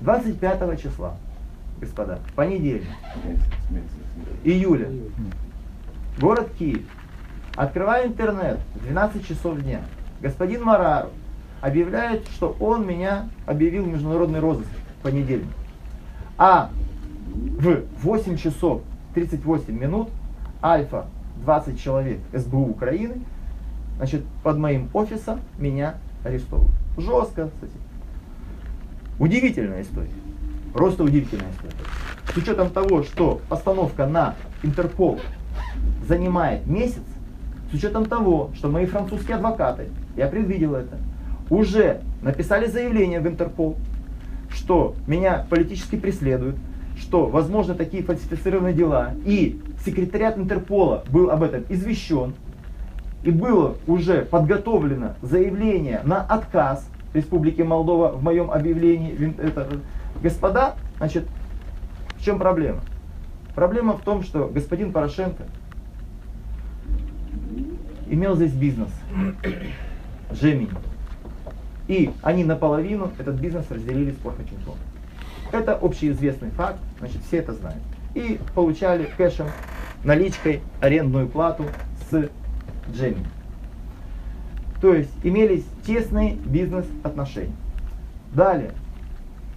25 числа, господа, понедельник, июля, город Киев. Открываю интернет, 12 часов дня. Господин Марару объявляет, что он меня объявил в международный розыск в понедельник. А в 8 часов 38 минут Альфа 20 человек СБУ Украины значит, под моим офисом меня арестовывают. Жестко, кстати. Удивительная история. Просто удивительная история. С учетом того, что постановка на Интерпол занимает месяц, с учетом того, что мои французские адвокаты, я предвидел это, уже написали заявление в Интерпол, что меня политически преследуют, что возможно такие фальсифицированные дела, и секретариат Интерпола был об этом извещен, и было уже подготовлено заявление на отказ Республики Молдова в моем объявлении, это, господа, значит, в чем проблема? Проблема в том, что господин Порошенко имел здесь бизнес, Жемини. И они наполовину этот бизнес разделили с Порхаченком. Это общеизвестный факт, значит, все это знают. И получали кэшем, наличкой, арендную плату с Джемми. То есть имелись тесные бизнес-отношения. Далее,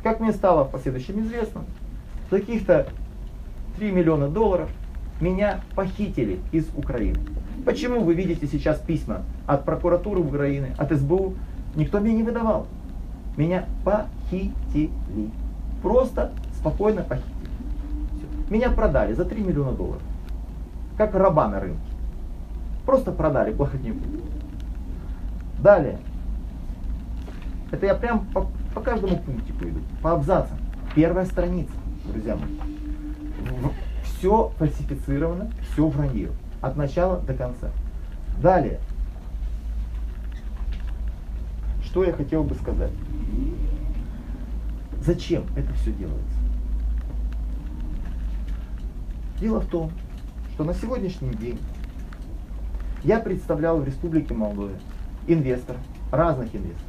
как мне стало в последующем известно, каких-то 3 миллиона долларов меня похитили из Украины. Почему вы видите сейчас письма от прокуратуры Украины, от СБУ? Никто меня не выдавал. Меня похитили. Просто спокойно похитили. Все. Меня продали за 3 миллиона долларов. Как раба на рынке. Просто продали плохотнику. Далее. Это я прям по, по каждому пунктику иду. По абзацам. Первая страница, друзья мои. Все фальсифицировано, все вранье. От начала до конца. Далее. Что я хотел бы сказать? Зачем это все делается? Дело в том, что на сегодняшний день я представлял в Республике Молдове инвесторов, разных инвесторов,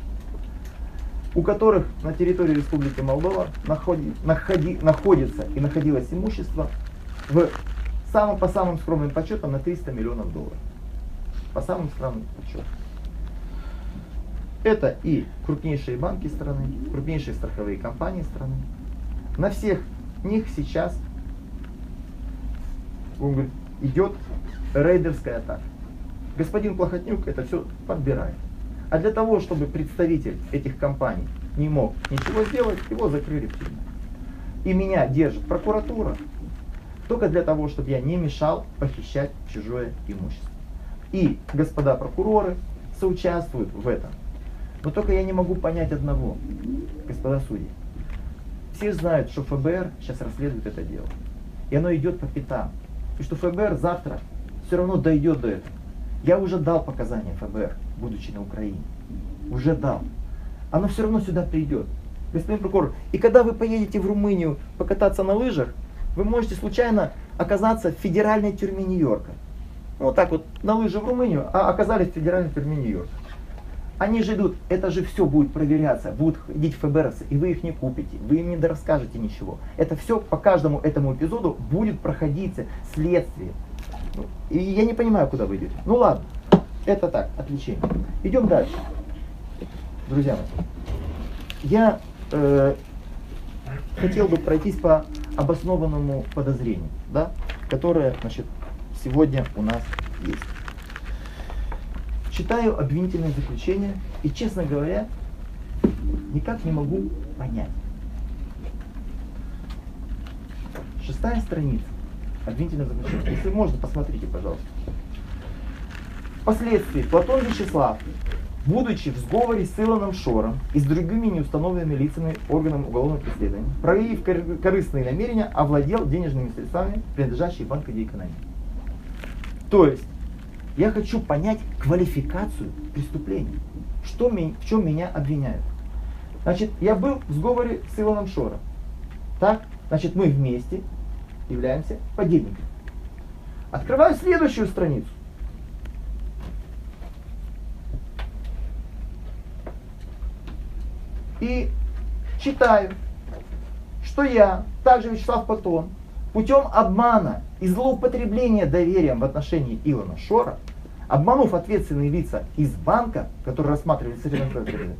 у которых на территории Республики Молдова находи, находи, находится и находилось имущество в самым, по самым скромным подсчетам на 300 миллионов долларов. По самым скромным подсчетам. Это и крупнейшие банки страны, крупнейшие страховые компании страны. На всех них сейчас говорит, идет рейдерская атака. Господин Плохотнюк это все подбирает. А для того, чтобы представитель этих компаний не мог ничего сделать, его закрыли в тюрьму. И меня держит прокуратура только для того, чтобы я не мешал похищать чужое имущество. И господа прокуроры соучаствуют в этом. Но только я не могу понять одного, господа судьи. Все знают, что ФБР сейчас расследует это дело. И оно идет по пятам. И что ФБР завтра все равно дойдет до этого. Я уже дал показания ФБР, будучи на Украине. Уже дал. Оно все равно сюда придет. Господин прокурор, и когда вы поедете в Румынию покататься на лыжах, вы можете случайно оказаться в федеральной тюрьме Нью-Йорка. Ну, вот так вот, на лыжи в Румынию, а оказались в федеральной тюрьме Нью-Йорка. Они же идут, это же все будет проверяться, будут ходить ФБРовцы, и вы их не купите, вы им не расскажете ничего. Это все по каждому этому эпизоду будет проходиться следствие. И я не понимаю, куда вы идете. Ну ладно, это так, отвлечение. Идем дальше. Друзья мои, я э, хотел бы пройтись по обоснованному подозрению, да, которое значит, сегодня у нас есть. Читаю обвинительное заключение и, честно говоря, никак не могу понять. Шестая страница обвинительное заключение. Если можно, посмотрите, пожалуйста. Впоследствии Платон Вячеслав, будучи в сговоре с Илоном Шором и с другими неустановленными лицами органам уголовного преследования, проявив корыстные намерения, овладел денежными средствами, принадлежащими Банку Экономики. То есть, я хочу понять квалификацию преступления. Что, в чем меня обвиняют? Значит, я был в сговоре с Илоном Шором. Так? Значит, мы вместе являемся подельниками. Открываю следующую страницу. И читаю. что я, также Вячеслав Патон, путем обмана и злоупотребления доверием в отношении Илона Шора, обманув ответственные лица из банка, который рассматривали соревнования,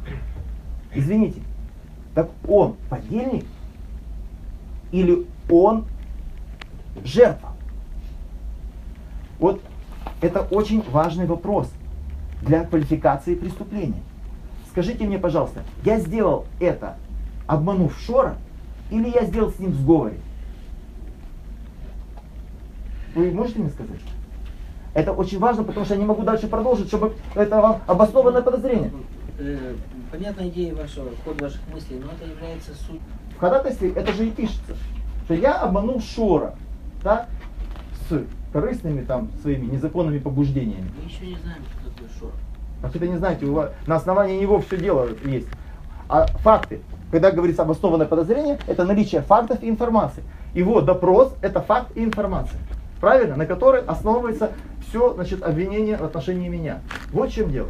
извините, так он подельник или он жертва? Вот это очень важный вопрос для квалификации преступления. Скажите мне, пожалуйста, я сделал это, обманув Шора, или я сделал с ним в сговоре? Вы можете мне сказать? Это очень важно, потому что я не могу дальше продолжить, чтобы это вам обоснованное подозрение. Э, понятная идея вашего, ход ваших мыслей, но это является суть. В ходатайстве это же и пишется, что я обманул Шора, да, с корыстными там своими незаконными побуждениями. Мы еще не знаем, кто такой Шор. Как это не знаете, у вас, на основании него все дело есть. А факты, когда говорится обоснованное подозрение, это наличие фактов и информации. Его допрос это факт и информация. Правильно? На которой основывается все значит, обвинение в отношении меня. Вот в чем дело.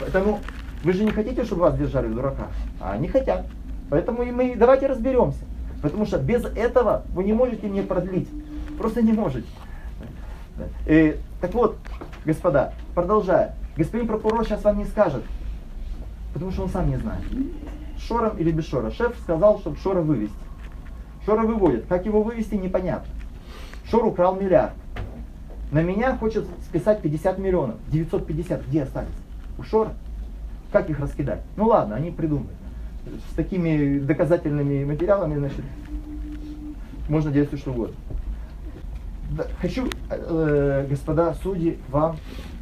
Поэтому вы же не хотите, чтобы вас держали в дураках, а они хотят. Поэтому и мы давайте разберемся. Потому что без этого вы не можете мне продлить. Просто не можете. И, э, так вот, господа, продолжая. Господин прокурор сейчас вам не скажет, потому что он сам не знает. Шором или без Шора. Шеф сказал, чтобы Шора вывести. Шора выводит. Как его вывести, непонятно. Шор украл миллиард. На меня хочет списать 50 миллионов. 950 где остались? У Шора. Как их раскидать? Ну ладно, они придумают. С такими доказательными материалами, значит, можно делать все что угодно. Хочу, э, господа судьи, вам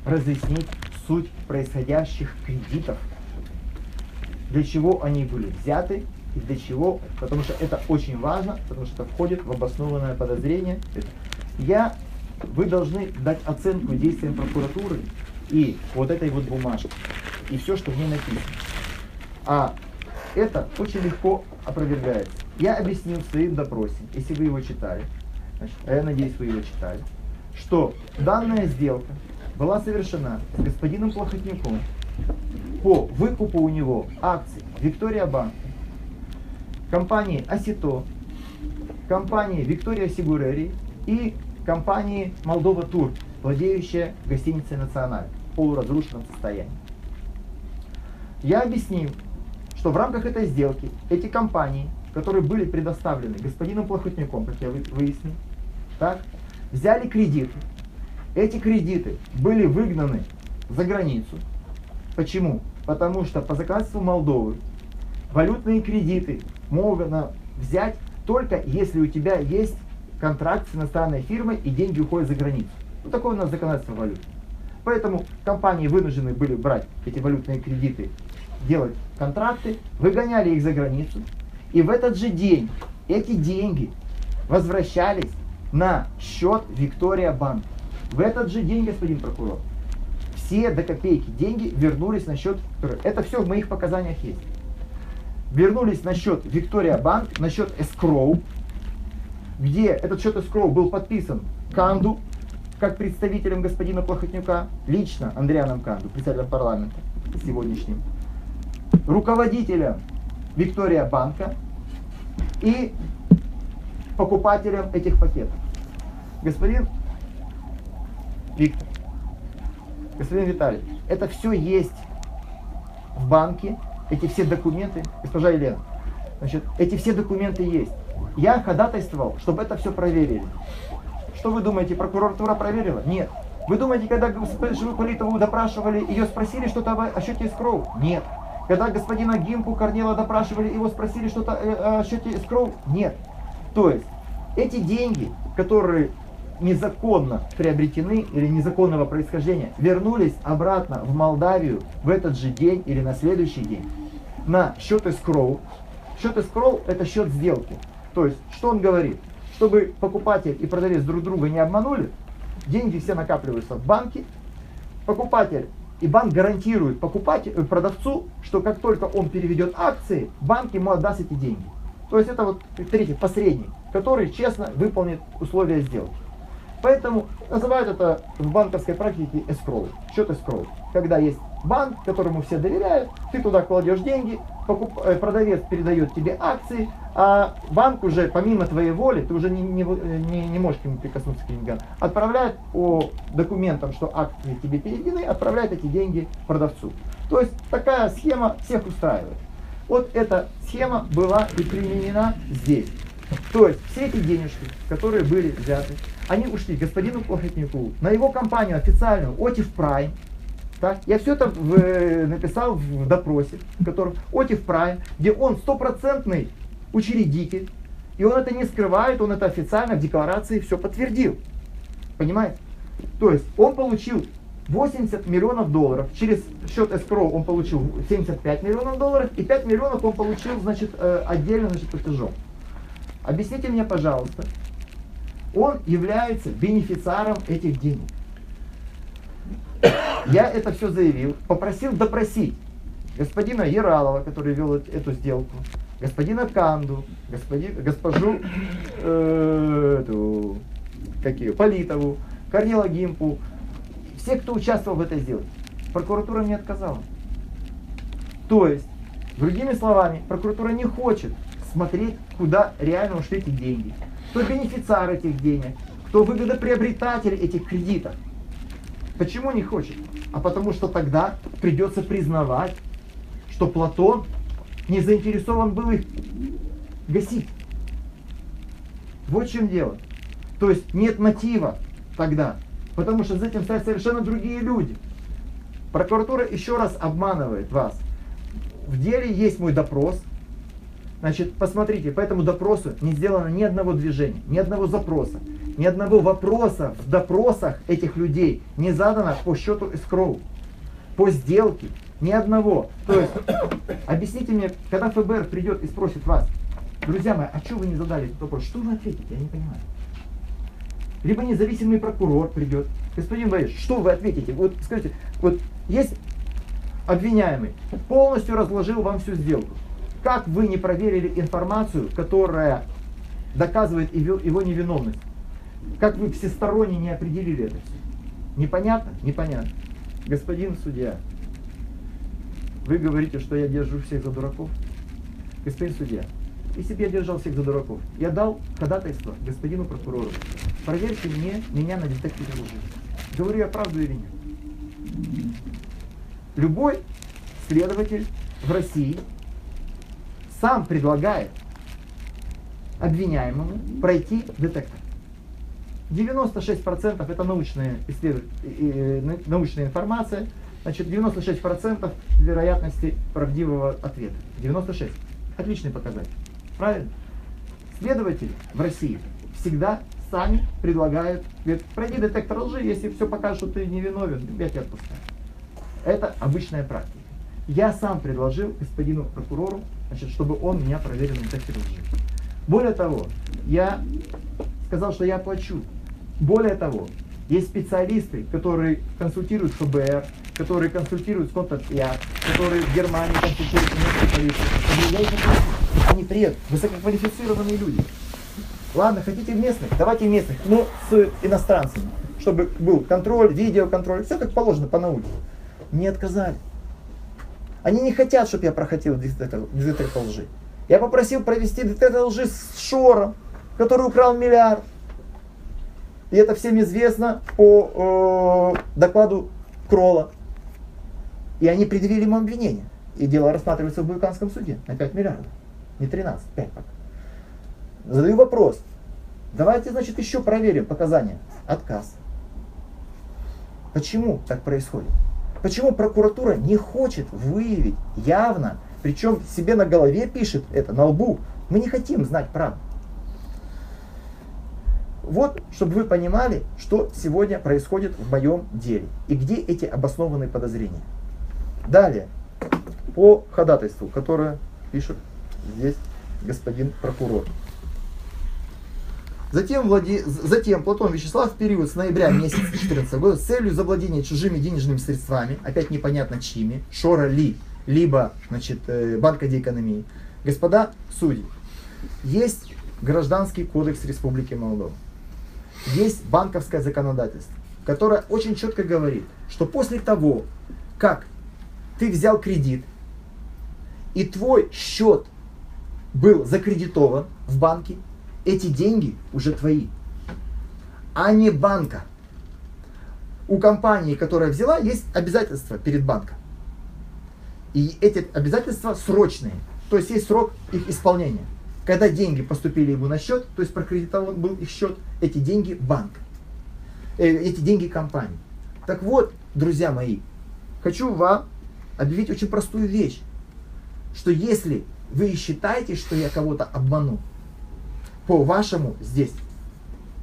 разъяснить суть происходящих кредитов. Для чего они были взяты и для чего, потому что это очень важно, потому что это входит в обоснованное подозрение. Я, вы должны дать оценку действиям прокуратуры и вот этой вот бумажки, и все, что в ней написано. А это очень легко опровергается. Я объяснил в своем допросе, если вы его читали, значит, а я надеюсь, вы его читали, что данная сделка была совершена с господином Плохотником по выкупу у него акций Виктория Банк, компании Осито, компании Виктория Сигурери и компании Молдова Тур, владеющая гостиницей Националь в полуразрушенном состоянии. Я объяснил, что в рамках этой сделки эти компании, которые были предоставлены господином Плохотняком, как я выяснил, так, взяли кредиты. Эти кредиты были выгнаны за границу. Почему? Потому что по законодательству Молдовы валютные кредиты можно взять только если у тебя есть контракт с иностранной фирмой и деньги уходят за границу. Ну, такое у нас законодательство валют. Поэтому компании вынуждены были брать эти валютные кредиты, делать контракты, выгоняли их за границу. И в этот же день эти деньги возвращались на счет Виктория Банк. В этот же день, господин прокурор, все до копейки деньги вернулись на счет Это все в моих показаниях есть. Вернулись на счет Виктория Банк, на счет Escrow, где этот счет Escrow был подписан Канду, как представителем господина Плохотнюка, лично Андрианом Канду, председателем парламента сегодняшним, руководителем Виктория Банка и покупателем этих пакетов. Господин Виктор, господин Виталий, это все есть в банке, эти все документы, госпожа Елена, значит, эти все документы есть. Я ходатайствовал, чтобы это все проверили. Что вы думаете, прокуратура проверила? Нет. Вы думаете, когда госпожу Политову допрашивали, ее спросили что-то о счете Скроу? Нет. Когда господина Гимпу Корнела допрашивали, его спросили что-то о счете Скроу? Нет. То есть, эти деньги, которые незаконно приобретены или незаконного происхождения, вернулись обратно в Молдавию в этот же день или на следующий день на счет escrow. Счет escrow это счет сделки. То есть, что он говорит? Чтобы покупатель и продавец друг друга не обманули, деньги все накапливаются в банке, покупатель и банк гарантирует покупателю, продавцу, что как только он переведет акции, банк ему отдаст эти деньги. То есть это вот третий посредник, который честно выполнит условия сделки. Поэтому называют это в банковской практике escrow, счет escrow. Когда есть банк, которому все доверяют, ты туда кладешь деньги, покуп, э, продавец передает тебе акции, а банк уже помимо твоей воли, ты уже не, не, не, не можешь к нему прикоснуться к деньгам, отправляет по документам, что акции тебе переведены, отправляет эти деньги продавцу. То есть такая схема всех устраивает. Вот эта схема была и применена здесь. То есть все эти денежки, которые были взяты, они ушли господину Плохотнику на его компанию официальную Отив Прайм. Так? Я все это в, э, написал в допросе, в котором Отив Прайм, где он стопроцентный учредитель, и он это не скрывает, он это официально в декларации все подтвердил. Понимаете? То есть он получил 80 миллионов долларов. Через счет escrow он получил 75 миллионов долларов, и 5 миллионов он получил, значит, э, отдельно, значит, платежом. Объясните мне, пожалуйста, он является бенефициаром этих денег. Я это все заявил, попросил допросить господина Яралова, который вел эту сделку, господина Канду, господин, госпожу э, эту, какие, Политову, Корнила Гимпу, все, кто участвовал в этой сделке. Прокуратура мне отказала. То есть, другими словами, прокуратура не хочет смотреть, куда реально ушли эти деньги. Кто бенефициар этих денег, кто выгодоприобретатель этих кредитов. Почему не хочет? А потому что тогда придется признавать, что Платон не заинтересован был их гасить. Вот в чем дело. То есть нет мотива тогда. Потому что за этим стоят совершенно другие люди. Прокуратура еще раз обманывает вас. В деле есть мой допрос, Значит, посмотрите, по этому допросу не сделано ни одного движения, ни одного запроса, ни одного вопроса в допросах этих людей не задано по счету эскроу, по сделке, ни одного. То есть, объясните мне, когда ФБР придет и спросит вас, друзья мои, а что вы не задали этот вопрос? Что вы ответите? Я не понимаю. Либо независимый прокурор придет. Господин Борис, что вы ответите? Вот скажите, вот есть обвиняемый, полностью разложил вам всю сделку. Как вы не проверили информацию, которая доказывает его невиновность? Как вы всесторонне не определили это все? Непонятно? Непонятно. Господин судья, вы говорите, что я держу всех за дураков? Господин судья, если бы я держал всех за дураков, я дал ходатайство господину прокурору. Проверьте мне, меня на детекторе лжи. Говорю я правду или нет? Любой следователь в России сам предлагает обвиняемому пройти детектор. 96% это научная, исследов... научная информация, значит 96% вероятности правдивого ответа. 96. Отличный показатель. Правильно? Следователи в России всегда сами предлагают, говорят, пройди детектор лжи, если все покажет, что ты невиновен, я тебя отпускаю. Это обычная практика. Я сам предложил господину прокурору значит, чтобы он меня проверил на лжи. Более того, я сказал, что я плачу. Более того, есть специалисты, которые консультируют ФБР, которые консультируют Скотланд-Ярд, которые в Германии консультируют полицию. Они приедут, высококвалифицированные люди. Ладно, хотите местных, давайте местных, но с иностранцами, чтобы был контроль, видеоконтроль, все как положено по науке. Не отказали. Они не хотят, чтобы я проходил детектор, детектор лжи. Я попросил провести детектор лжи с Шором, который украл миллиард. И это всем известно по э, докладу Крола. И они предъявили ему обвинение. И дело рассматривается в Буйканском суде на 5 миллиардов. Не 13, 5 пока. Задаю вопрос. Давайте, значит, еще проверим показания. Отказ. Почему так происходит? Почему прокуратура не хочет выявить явно, причем себе на голове пишет это, на лбу, мы не хотим знать правду. Вот, чтобы вы понимали, что сегодня происходит в моем деле и где эти обоснованные подозрения. Далее, по ходатайству, которое пишет здесь господин прокурор. Затем, Влади... Затем Платон Вячеслав в период с ноября месяца 14 года с целью завладения чужими денежными средствами, опять непонятно чьими, Шора Ли, либо значит, э, Банка экономии, господа судьи, есть Гражданский кодекс Республики Молдова. есть банковское законодательство, которое очень четко говорит, что после того, как ты взял кредит, и твой счет был закредитован в банке, эти деньги уже твои, а не банка. У компании, которая взяла, есть обязательства перед банком. И эти обязательства срочные, то есть есть срок их исполнения. Когда деньги поступили ему на счет, то есть прокредитован был их счет, эти деньги банк, э, эти деньги компании. Так вот, друзья мои, хочу вам объявить очень простую вещь, что если вы считаете, что я кого-то обманул, по вашему здесь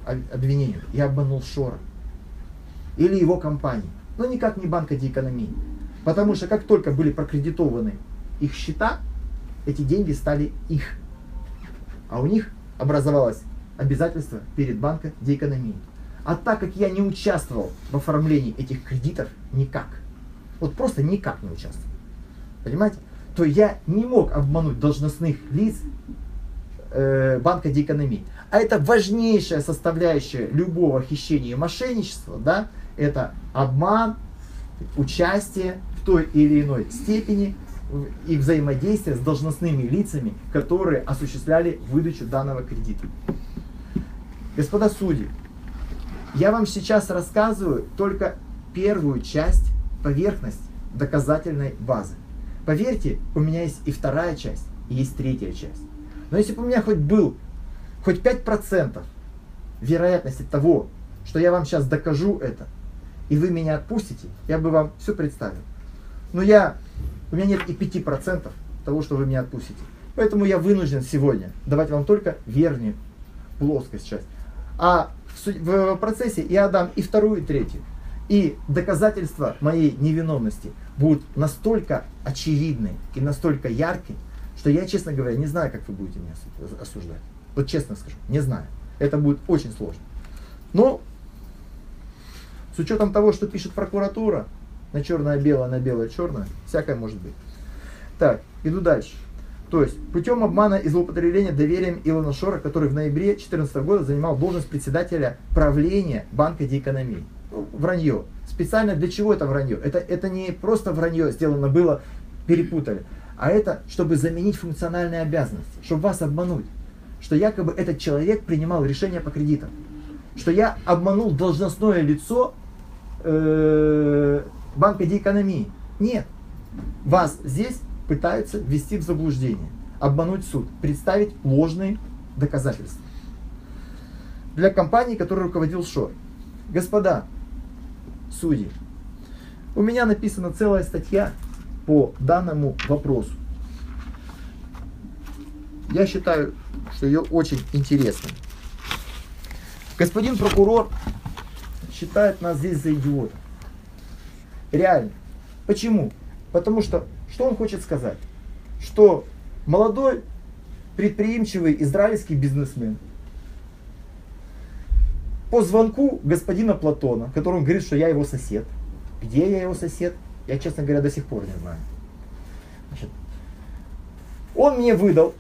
обвинению я обманул Шора или его компанию, но никак не банка Диэкономии. Потому что как только были прокредитованы их счета, эти деньги стали их. А у них образовалось обязательство перед банком Диэкономии. А так как я не участвовал в оформлении этих кредитов никак, вот просто никак не участвовал, понимаете, то я не мог обмануть должностных лиц э, банка Диэкономии. А это важнейшая составляющая любого хищения и мошенничества, да, это обман, участие в той или иной степени и взаимодействие с должностными лицами, которые осуществляли выдачу данного кредита. Господа судьи, я вам сейчас рассказываю только первую часть, поверхность доказательной базы. Поверьте, у меня есть и вторая часть, и есть третья часть. Но если бы у меня хоть был хоть 5% вероятности того, что я вам сейчас докажу это, и вы меня отпустите, я бы вам все представил. Но я, у меня нет и 5% того, что вы меня отпустите. Поэтому я вынужден сегодня давать вам только верхнюю плоскость часть. А в, в процессе я дам и вторую, и третью. И доказательства моей невиновности будут настолько очевидны и настолько яркие, что я, честно говоря, не знаю, как вы будете меня осуждать. Вот честно скажу, не знаю. Это будет очень сложно. Но с учетом того, что пишет прокуратура, на черное-белое, на белое-черное, всякое может быть. Так, иду дальше. То есть, путем обмана и злоупотребления доверием Илона Шора, который в ноябре 2014 года занимал должность председателя правления Банка Диэкономии. Ну, вранье. Специально для чего это вранье? Это, это не просто вранье сделано было, перепутали, а это, чтобы заменить функциональные обязанности, чтобы вас обмануть. Что якобы этот человек принимал решения по кредитам. Что я обманул должностное лицо э, Банка Диэкономии. Нет. Вас здесь пытаются ввести в заблуждение, обмануть суд, представить ложные доказательства. Для компании, которой руководил Шор. Господа, судей, у меня написана целая статья по данному вопросу. Я считаю, что ее очень интересно. Господин прокурор считает нас здесь за идиотов. Реально. Почему? Потому что, что он хочет сказать? Что молодой, предприимчивый израильский бизнесмен по звонку господина Платона, которому говорит, что я его сосед. Где я его сосед? Я, честно говоря, до сих пор не знаю. Значит, он мне выдал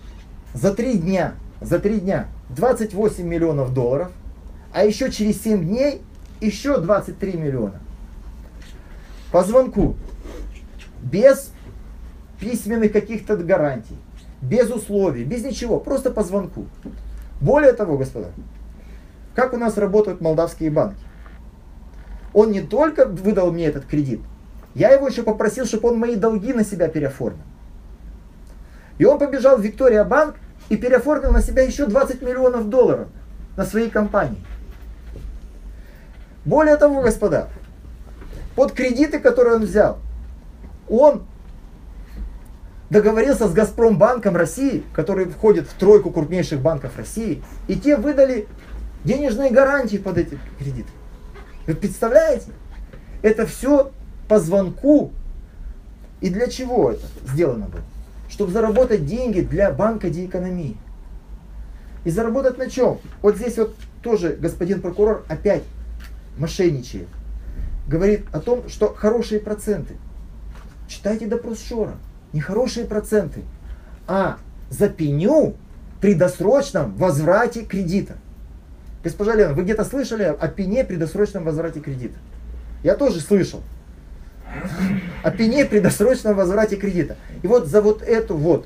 за три дня, за три дня 28 миллионов долларов, а еще через 7 дней еще 23 миллиона. По звонку, без письменных каких-то гарантий, без условий, без ничего, просто по звонку. Более того, господа, как у нас работают молдавские банки? Он не только выдал мне этот кредит, я его еще попросил, чтобы он мои долги на себя переоформил. И он побежал в Виктория Банк и переоформил на себя еще 20 миллионов долларов на своей компании. Более того, господа, под кредиты, которые он взял, он договорился с Газпромбанком России, который входит в тройку крупнейших банков России, и те выдали денежные гарантии под эти кредиты. Вы представляете? Это все по звонку. И для чего это сделано было? Чтобы заработать деньги для банка деэкономии. И заработать на чем? Вот здесь вот тоже господин прокурор опять мошенничает. Говорит о том, что хорошие проценты. Читайте допрос Шора. Не хорошие проценты, а за пеню при досрочном возврате кредита. Госпожа Лена, вы где-то слышали о пене при досрочном возврате кредита? Я тоже слышал. О пене при досрочном возврате кредита. И вот за вот эту вот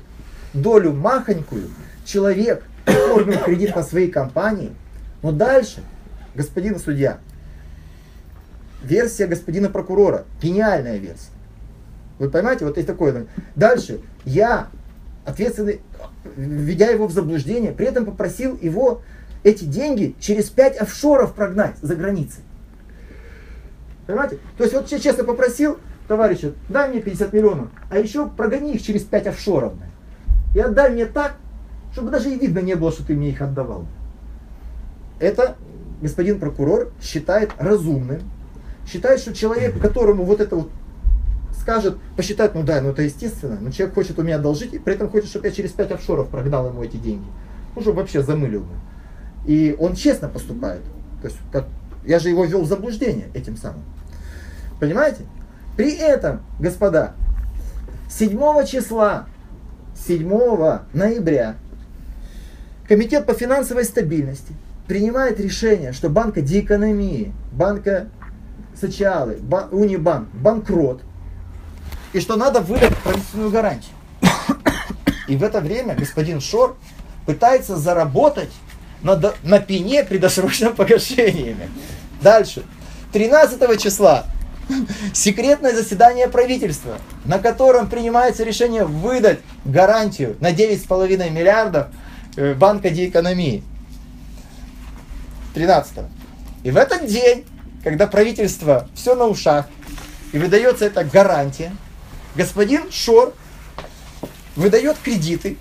долю махонькую человек оформил кредит на своей компании, но дальше, господин судья, версия господина прокурора, гениальная версия. Вы понимаете, вот есть такое. Дальше, я, ответственный, введя его в заблуждение, при этом попросил его эти деньги через пять офшоров прогнать за границей. Понимаете? То есть вот я честно попросил товарища, дай мне 50 миллионов, а еще прогони их через 5 офшоров. И отдай мне так, чтобы даже и видно не было, что ты мне их отдавал. Это господин прокурор считает разумным, считает, что человек, которому вот это вот скажет, посчитает, ну да, ну это естественно, но человек хочет у меня одолжить, и при этом хочет, чтобы я через 5 офшоров прогнал ему эти деньги. Уже вообще замылил бы. И он честно поступает. То есть, как, я же его ввел в заблуждение этим самым. Понимаете? При этом, господа, 7 числа, 7 ноября, Комитет по финансовой стабильности принимает решение, что банка диэкономии, банка Сочиалы, бан, Унибанк, банкрот, и что надо выдать правительственную гарантию. И в это время господин Шор пытается заработать на, на пене при досрочном погашении. Дальше. 13 числа секретное заседание правительства, на котором принимается решение выдать гарантию на 9,5 миллиардов э, Банка Диэкономии. 13 И в этот день, когда правительство все на ушах, и выдается эта гарантия, господин Шор выдает кредиты,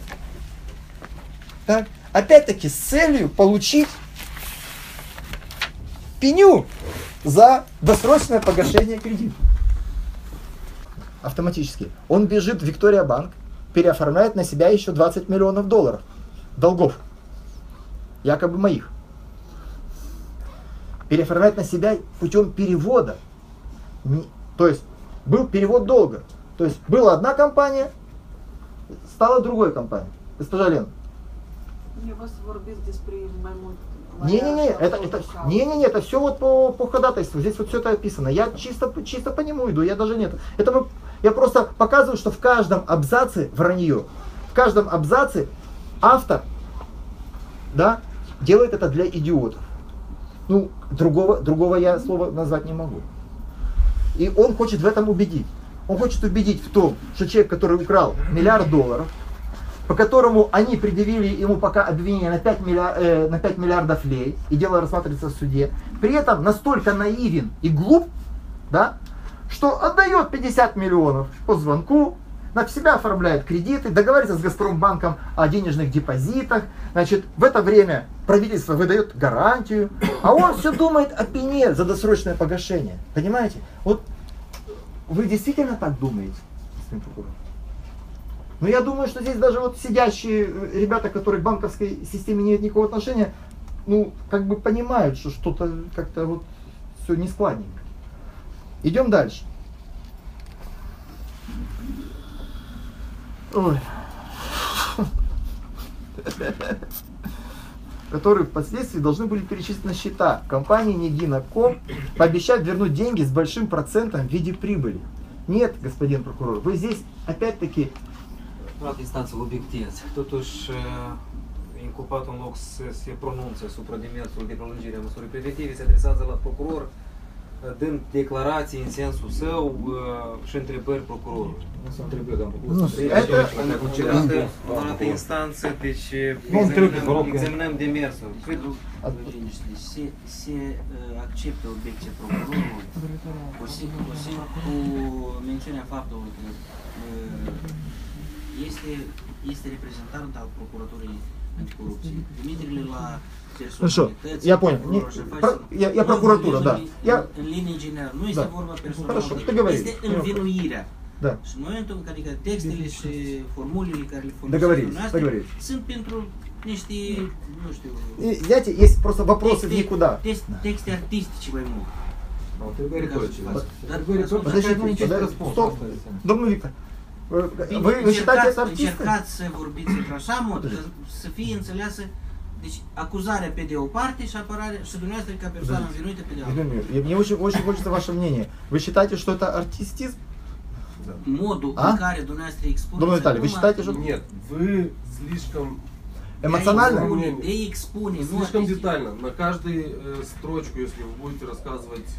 так, опять-таки с целью получить пеню за досрочное погашение кредита. Автоматически. Он бежит в Виктория Банк, переоформляет на себя еще 20 миллионов долларов долгов, якобы моих. Переоформляет на себя путем перевода. То есть был перевод долга. То есть была одна компания, стала другой компанией. Госпожа Лена. Не-не-не, это, это, не-не-не, это все вот по, по ходатайству, здесь вот все это описано. Я чисто, чисто по нему иду, я даже нет. Это мы, я просто показываю, что в каждом абзаце вранье. В каждом абзаце автор, да, делает это для идиотов. Ну, другого, другого я слова назвать не могу. И он хочет в этом убедить. Он хочет убедить в том, что человек, который украл миллиард долларов, по которому они предъявили ему пока обвинение на 5, миллиар, э, на 5 миллиардов лей, и дело рассматривается в суде, при этом настолько наивен и глуп, да, что отдает 50 миллионов по звонку, на себя оформляет кредиты, договаривается с Газпромбанком о денежных депозитах, значит, в это время правительство выдает гарантию, а он все думает о пене за досрочное погашение. Понимаете? Вот вы действительно так думаете, господин прокурор? Но я думаю, что здесь даже вот сидящие э, ребята, которые к банковской системе не имеют никакого отношения, ну, как бы понимают, что что-то как-то вот все не складненько. Идем дальше. Ой. которые впоследствии должны были перечислить на счета компании Негина.ком, пообещать вернуть деньги с большим процентом в виде прибыли. Нет, господин прокурор, вы здесь опять-таки Trat instanță obiectiv. Totuși, inculpatul în loc să se pronunțe asupra demersul de prelungire a măsurii preventive, se adresează la procuror dând declarații în sensul său și întrebări procurorului. Nu sunt întrebări, am făcut. În altă instanță, deci examinăm demersul. Se, se acceptă obiecția procurorului cu, cu mențiunea faptului că este, este reprezentant al Procuraturii Anticorupție. Trimiterile la Хорошо, я понял. Не, про, я, я прокуратура, да. Я... În linii generale, nu este да. vorba personal. Хорошо, ты говори. Este învinuirea. Да. Și în momentul în care adică textele și formulele care le Договорились, noastre договорились. sunt pentru niște, nu știu, И, знаете, есть просто вопросы в никуда. text, texte artistice mai mult. Întrebări retorice. Dar Подождите, подождите, стоп. Domnul Victor, вы, вы, вы считаете это артистом? Încercați să vorbiți într-așa mod, că să fie înțeleasă Deci, acuzarea pe de o parte și apărarea și dumneavoastră ca persoană învinuită pe de altă. Евгений Юрьевич, Мне очень, очень хочется ваше мнение. Вы считаете, что это артистизм? Modul A? în care dumneavoastră expuneți Domnule Vitalie, вы считаете, что Нет, вы слишком, эмоционально? De expune, nu слишком детально. На каждую э, строчку, если вы будете рассказывать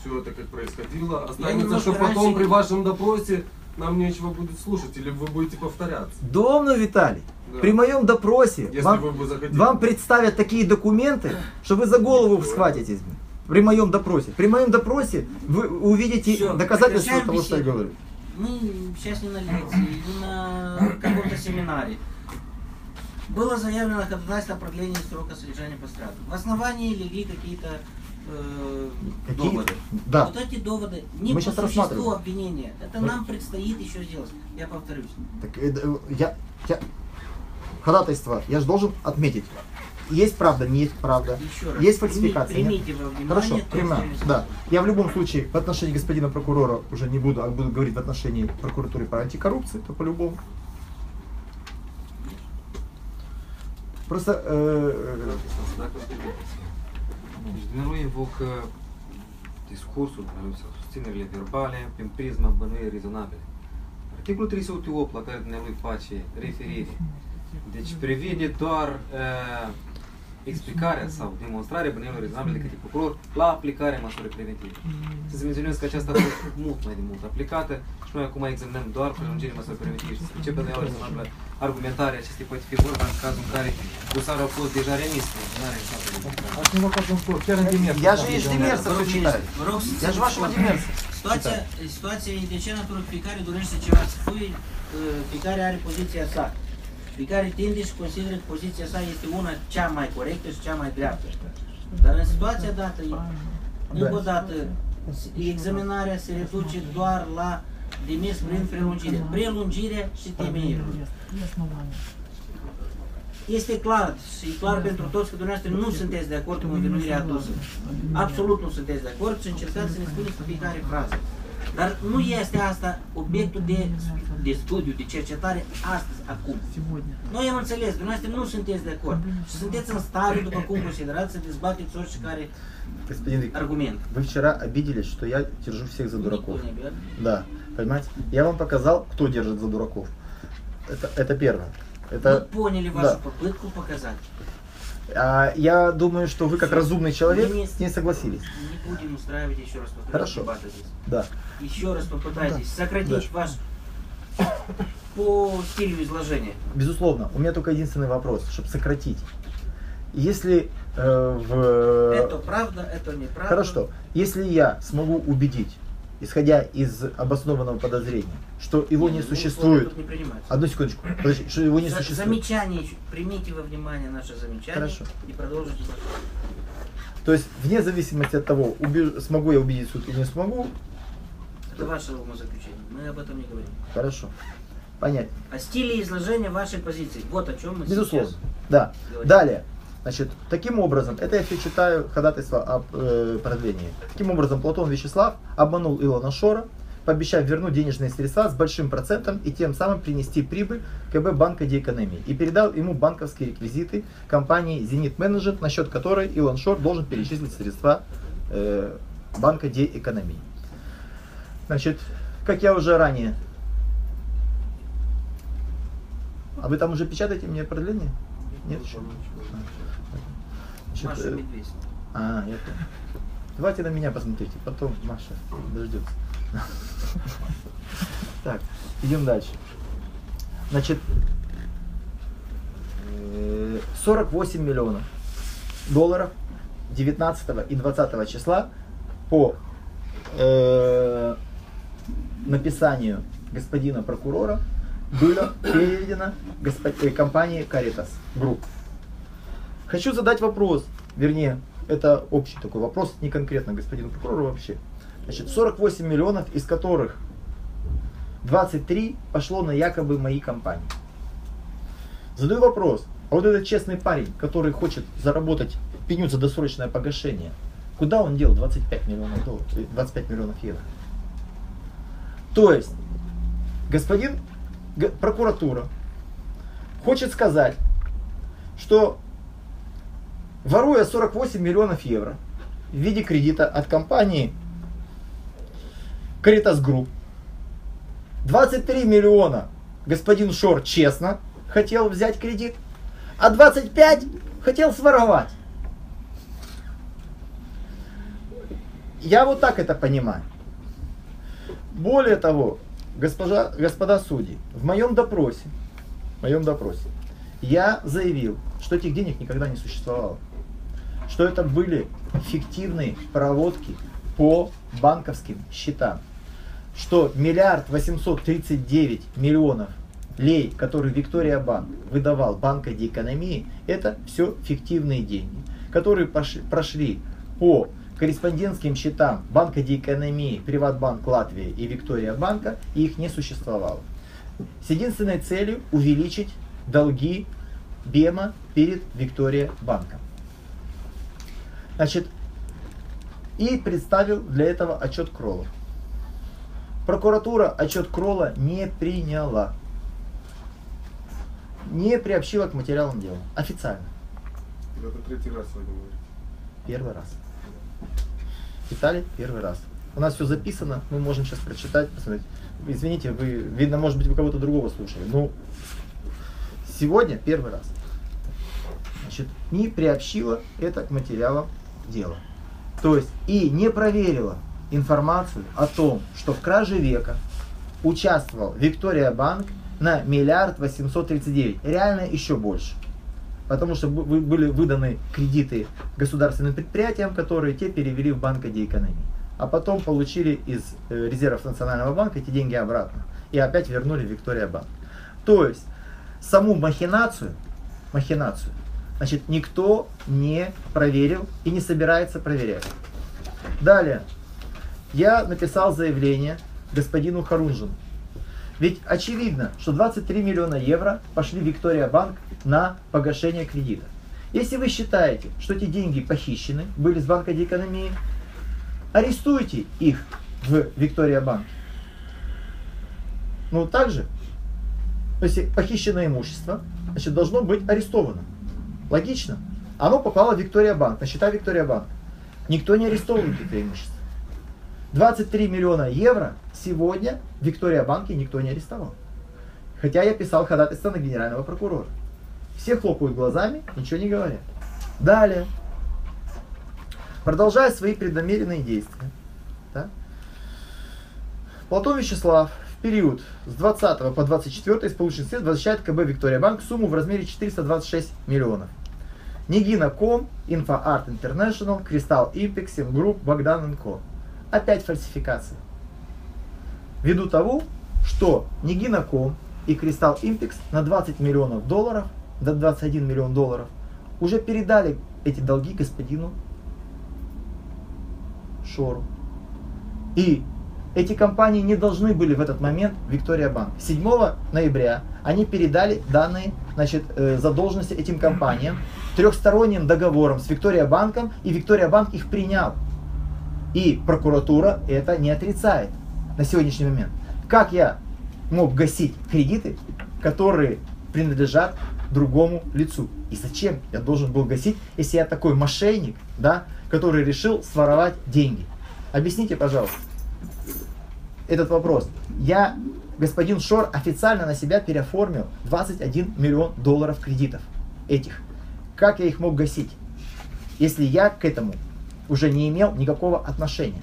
все это, как происходило, останется, что потом раньше- при вашем допросе нам нечего будет слушать, или вы будете повторяться. Домна Виталий, Да. при моем допросе Если вам, вы бы захотели. вам представят такие документы, что вы за голову Никто. схватитесь. блин, При моем допросе. При моем допросе вы увидите Всё, доказательства того, что я беседу. говорю. Мы сейчас не на лекции, не на каком-то семинаре. Было заявлено ходатайство о продлении срока содержания по стратам. В основании легли какие-то э, Какие? доводы. Да. Вот эти доводы не Мы по щас существу рассматриваем. обвинения. Это Мы- нам предстоит еще сделать. Я повторюсь. Так, э, да, я, я, ходатайство, я же должен отметить. Есть правда, не есть правда. Еще раз. Есть фальсификация. Прими- нет? примите во внимание Хорошо, то, что мы Да. Я в любом случае в отношении господина прокурора уже не буду, а буду говорить в отношении прокуратуры по антикоррупции, то по-любому. Просто э, Deci, noi invocă discursul, anumite susținerile verbale prin prisma bănuirii rezonabile. Articolul 308 la care dumnealui face referire, deci prevede doar uh, explicarea sau demonstrarea bănelor rezonabile de către procuror la aplicarea măsurii preventive. Să se menționez că aceasta a fost mult mai de mult aplicată și noi acum examinăm doar prelungirea măsurii preventive și să pricep bănelor rezonabilă argumentarea acestei poate fi vorba în cazul în care dosarul a fost deja remis. Nu are Ați invocat un scop, chiar în dimineață. Ea și ești dimineață, societate. Ea și vașul dimineață. Situația, situația e de ce natură pe care dorește ceva să spui, uh, pe care are poziția sa. Fiecare tinde și consideră că poziția sa este una cea mai corectă și cea mai dreaptă. Dar în situația dată, încă o dată, examinarea se reduce doar la demers prin prelungire. Prelungire și temeiul. Este clar și clar pentru toți că dumneavoastră nu sunteți de acord cu învinuirea adusă. Absolut nu sunteți de acord și încercați să ne spuneți cu fiecare frază. Dar nu este asta obiectul de, de studiu, de cercetare astăzi, acum. Noi am înțeles, dumneavoastră nu sunteți de acord și sunteți în stare, după cum considerați, să dezbateți orice Господин Виктор, аргумент. вы вчера обиделись, что я держу всех за дураков. Да, понимаете? Я вам показал, кто держит за дураков. Это, это первое. Мы Это, поняли вашу да. попытку показать. а, я думаю, что вы как разумный человек Мы не- с ней согласились. Не будем устраивать еще раз повторяю, Хорошо. Да. Еще раз попытайтесь сократить Да. ваш по стилю изложения. Безусловно, у меня только единственный вопрос, чтобы сократить. Если э, в... Это правда, это неправда. Хорошо. Если я смогу убедить, исходя из обоснованного подозрения, что его не Ну, условия существует... не. Одну секундочку. Подожди, что его не За- существует. Замечание, примите во внимание наше замечание Хорошо. и продолжите. То есть, вне зависимости от того, уби- смогу я убедить суд или не смогу, Это ваше умозаключение. Мы об этом не говорим. хорошо. Понятно. О стиле изложения вашей позиции. Вот о чем мы Безусловно. Да. говорим. Далее. Значит, таким образом, это я все читаю ходатайство о э, продлении. Таким образом, Платон Вячеслав обманул Илона Шора, пообещав вернуть денежные средства с большим процентом и тем самым принести прибыль КБ Банка Диэкономии. И передал ему банковские реквизиты компании Зенит Менеджмент, на счет которой Илон Шор должен перечислить средства э, Банка Диэкономии. Значит, как я уже ранее... А вы там уже печатаете мне продление? Нет еще? Значит, Маша э, Медведь. а, я понял. Давайте на меня посмотрите, потом Маша дождется. Так, идем дальше. Значит, э, 48 миллионов долларов 19 и 20 числа по э, написанию господина прокурора было переведено госпо- э, компании Caritas Group. Хочу задать вопрос, вернее, это общий такой вопрос, не конкретно господину прокурору вообще. Значит, 48 миллионов, из которых 23 пошло на якобы мои компании. Задаю вопрос, а вот этот честный парень, который хочет заработать пеню за досрочное погашение, куда он дел 25 миллионов долларов, э, 25 миллионов евро? То есть, господин прокуратура хочет сказать, что воруя 48 миллионов евро в виде кредита от компании Caritas Group, 23 миллиона господин Шор честно хотел взять кредит, а 25 хотел своровать. Я вот так это понимаю. Более того, госпожа, господа судьи, в моем допросе, в моем допросе, я заявил, что этих денег никогда не существовало. Что это были фиктивные проводки по банковским счетам. Что миллиард восемьсот тридцать девять миллионов лей, которые Виктория Банк выдавал Банка Экономии, это все фиктивные деньги, которые прошли по корреспондентским счетам Банка Экономии, Приватбанк Латвии и Виктория Банка, и их не существовало. С единственной целью увеличить долги Бема перед Виктория Банком. Значит, и представил для этого отчет Кролла. Прокуратура отчет Кролла не приняла. Не приобщила к материалам дела. Официально. Это третий раз вы говорите. Первый раз. Виталий, первый раз. У нас все записано, мы можем сейчас прочитать, посмотреть. Извините, вы, видно, может быть, вы кого-то другого слушали. Ну, сегодня первый раз. Значит, не приобщила это к материалам дела. То есть и не проверила информацию о том, что в краже века участвовал Виктория Банк на миллиард восемьсот тридцать девять. Реально еще больше. Потому что были выданы кредиты государственным предприятиям, которые те перевели в Банк экономии. А потом получили из э, резервов Национального банка эти деньги обратно. И опять вернули Виктория Банк. То есть саму махинацию, махинацию значит, никто не проверил и не собирается проверять. Далее. Я написал заявление господину Харунжину. Ведь очевидно, что 23 миллиона евро пошли в Виктория Банк на погашение кредита. Если вы считаете, что эти деньги похищены, были с Банка Экономии, арестуйте их в Виктория Банке. Ну, также, если похищенное имущество, значит, должно быть арестовано. Логично. Оно попало в Виктория Банк, на счета Виктория Банк. Никто не арестовывает это имущество. 23 миллиона евро сегодня Виктория Банке никто не арестовал. Хотя я писал ходатайство на генерального прокурора. Все хлопают глазами, ничего не говорят. Далее. Продолжая свои преднамеренные действия. Да? Платон Вячеслав в период с 20 по 24 из полученных средств возвращает КБ Виктория Банк сумму в размере 426 миллионов. Нигина Ком, Art International, Crystal Impex, Group, Богдан Co. Опять фальсификация. Ввиду того, что Нигина Ком и Crystal Impex на 20 миллионов долларов, до 21 миллион долларов, уже передали эти долги господину Шору. И эти компании не должны были в этот момент Виктория Банк. 7 ноября они передали данные значит, э, задолженности этим компаниям трехсторонним договором с Виктория Банком, и Виктория Банк их принял. И прокуратура это не отрицает на сегодняшний момент. Как я мог гасить кредиты, которые принадлежат другому лицу? И зачем я должен был гасить, если я такой мошенник, да, который решил своровать деньги? Объясните, пожалуйста этот вопрос. Я, господин Шор, официально на себя переоформил 21 миллион долларов кредитов этих. Как я их мог гасить, если я к этому уже не имел никакого отношения?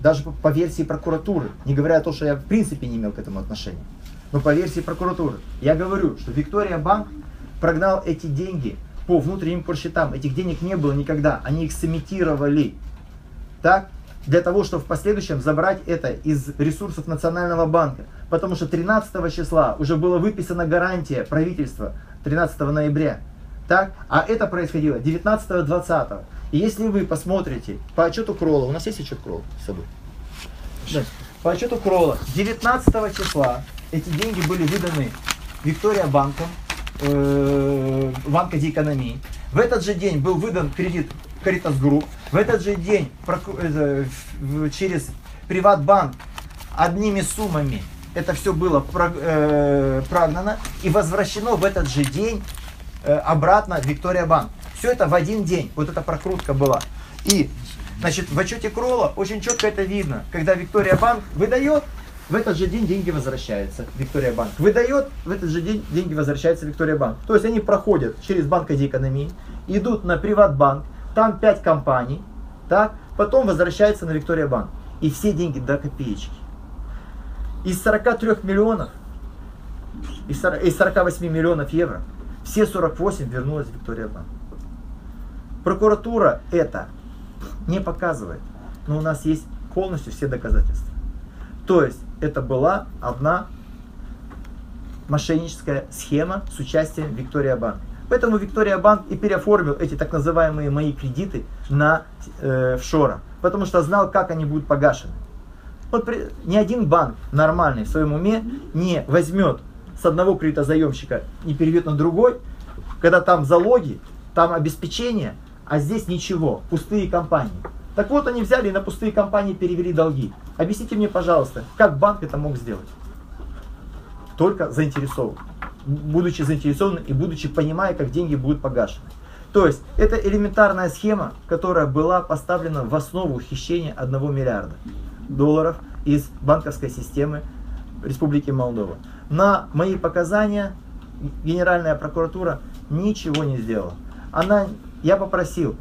Даже по, по версии прокуратуры, не говоря о том, что я в принципе не имел к этому отношения. Но по версии прокуратуры, я говорю, что Виктория Банк прогнал эти деньги по внутренним счетам. Этих денег не было никогда, они их сымитировали. Так? для того, чтобы в последующем забрать это из ресурсов Национального банка. Потому что 13 числа уже была выписана гарантия правительства 13 ноября. Так? А это происходило 19-20. И если вы посмотрите по отчету Кролла, у нас есть отчет Кролла с собой? Да. По отчету Кролла 19 числа эти деньги были выданы Виктория банком, э, Банка Экономии. В этот же день был выдан кредит Caritas Group. В этот же день через Приватбанк одними суммами это все было э, прогнано и возвращено в этот же день э, обратно Виктория Банк. Все это в один день. Вот эта прокрутка была. И, значит, в отчете Кролла очень четко это видно. Когда Виктория Банк выдает, в этот же день деньги возвращаются Виктория Банк. Выдает, в этот же день деньги возвращаются Виктория Банк. То есть они проходят через Банк экономии, идут на Приватбанк, там 5 компаний, так, потом возвращаются на Виктория Банк. И все деньги до копеечки. Из 43 миллионов, из 40 из 48 миллионов евро, все 48 вернулось Виктория Банк. Прокуратура это не показывает, но у нас есть полностью все доказательства. То есть это была одна мошенническая схема с участием Виктория Банк. Поэтому Виктория Банк и переоформил эти так называемые мои кредиты на э, потому что знал, как они будут погашены. Вот при, ни один банк нормальный в своем уме не возьмет с одного кредитозаемщика и переведет на другой, когда там залоги, там обеспечение, а здесь ничего, пустые компании. Так вот, они взяли и на пустые компании перевели долги. Объясните мне, пожалуйста, как банк это мог сделать? Только заинтересован. Будучи заинтересованным и будучи понимая, как деньги будут погашены. То есть, это элементарная схема, которая была поставлена в основу хищения 1 миллиарда долларов из банковской системы Республики Молдова. На мои показания Генеральная прокуратура ничего не сделала. Она, я попросил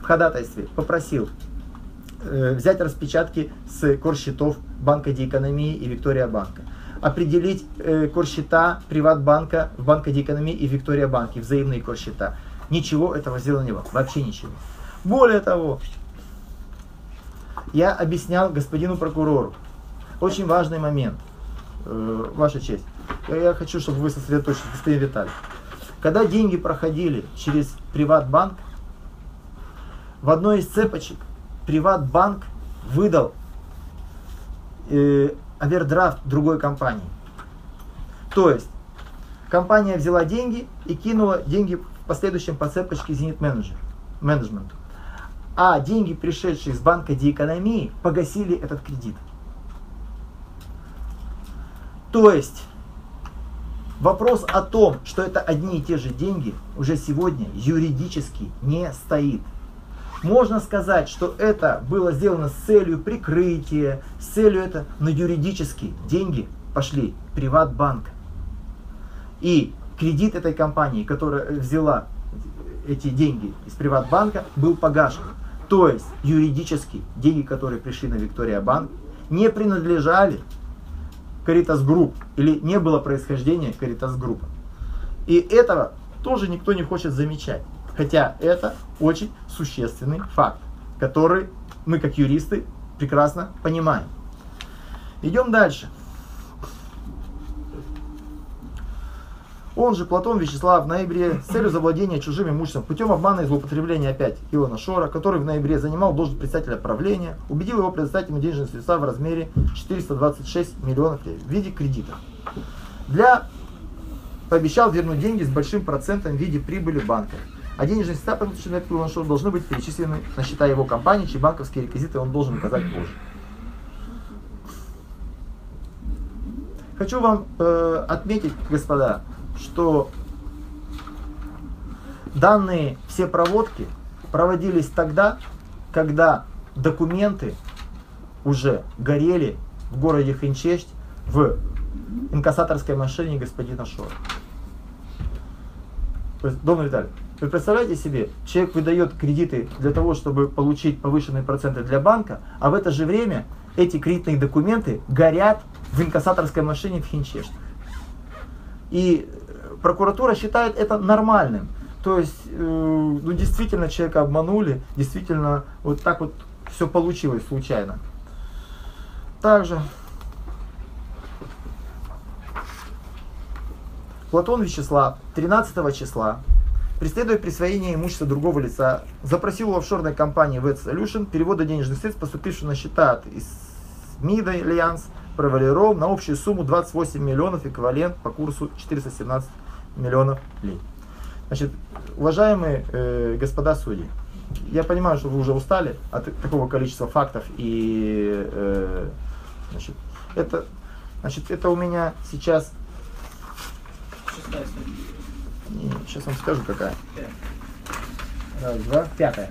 в ходатайстве, попросил э, взять распечатки с корсчетов Банка Диэкономии и Виктория Банка. Определить э, корсчета Приватбанка в Банка Диэкономии и Виктория Банке, взаимные корсчета. Ничего этого сделано не было, вообще ничего. Более того, я объяснял господину прокурору очень важный момент, э, ваша честь. Я хочу, чтобы вы сосредоточились, господин Виталий. Когда деньги проходили через Приватбанк, в одной из цепочек Приватбанк выдал э, овердрафт другой компании. То есть компания взяла деньги и кинула деньги в последующем по цепочке Зенит Менеджменту. А деньги, пришедшие из банка Диэкономии, погасили этот кредит. То есть Вопрос о том, что это одни и те же деньги, уже сегодня юридически не стоит. Можно сказать, что это было сделано с целью прикрытия, с целью это, но юридически деньги пошли Приватбанк. И кредит этой компании, которая взяла эти деньги из Приватбанка, был погашен. То есть юридически деньги, которые пришли на Виктория Банк, не принадлежали Caritas Group или не было происхождения Caritas Group. И этого тоже никто не хочет замечать. Хотя это очень существенный факт, который мы как юристы прекрасно понимаем. Идем дальше. Он же Платон Вячеслав в ноябре с целью завладения чужим имуществом путем обмана и злоупотребления опять Илона Шора, который в ноябре занимал должность председателя правления, убедил его предоставить ему денежные средства в размере 426 миллионов в виде кредита. Для пообещал вернуть деньги с большим процентом в виде прибыли банка. А денежные средства, полученные от Илона Шора, должны быть перечислены на счета его компании, чьи банковские реквизиты он должен указать позже. Хочу вам э, отметить, господа, что данные все проводки проводились тогда, когда документы уже горели в городе Хинчесть в инкассаторской машине господина Шора. То есть, Дом Виталий, вы представляете себе, человек выдает кредиты для того, чтобы получить повышенные проценты для банка, а в это же время эти кредитные документы горят в инкассаторской машине в Хинчеште. И прокуратура считает это нормальным. То есть, э, ну, действительно человека обманули, действительно вот так вот все получилось случайно. Также Платон Вячеслав 13 числа, преследуя присвоение имущества другого лица, запросил у офшорной компании Wet Solution перевода денежных средств, поступивших на счета из МИДа Альянс, Провалеров на общую сумму 28 миллионов эквивалент по курсу 417 миллионов лей. Значит, уважаемые э, господа судьи, я понимаю, что вы уже устали от такого количества фактов и э, значит, это, значит, это у меня сейчас сейчас вам скажу какая. Раз, два, пятая.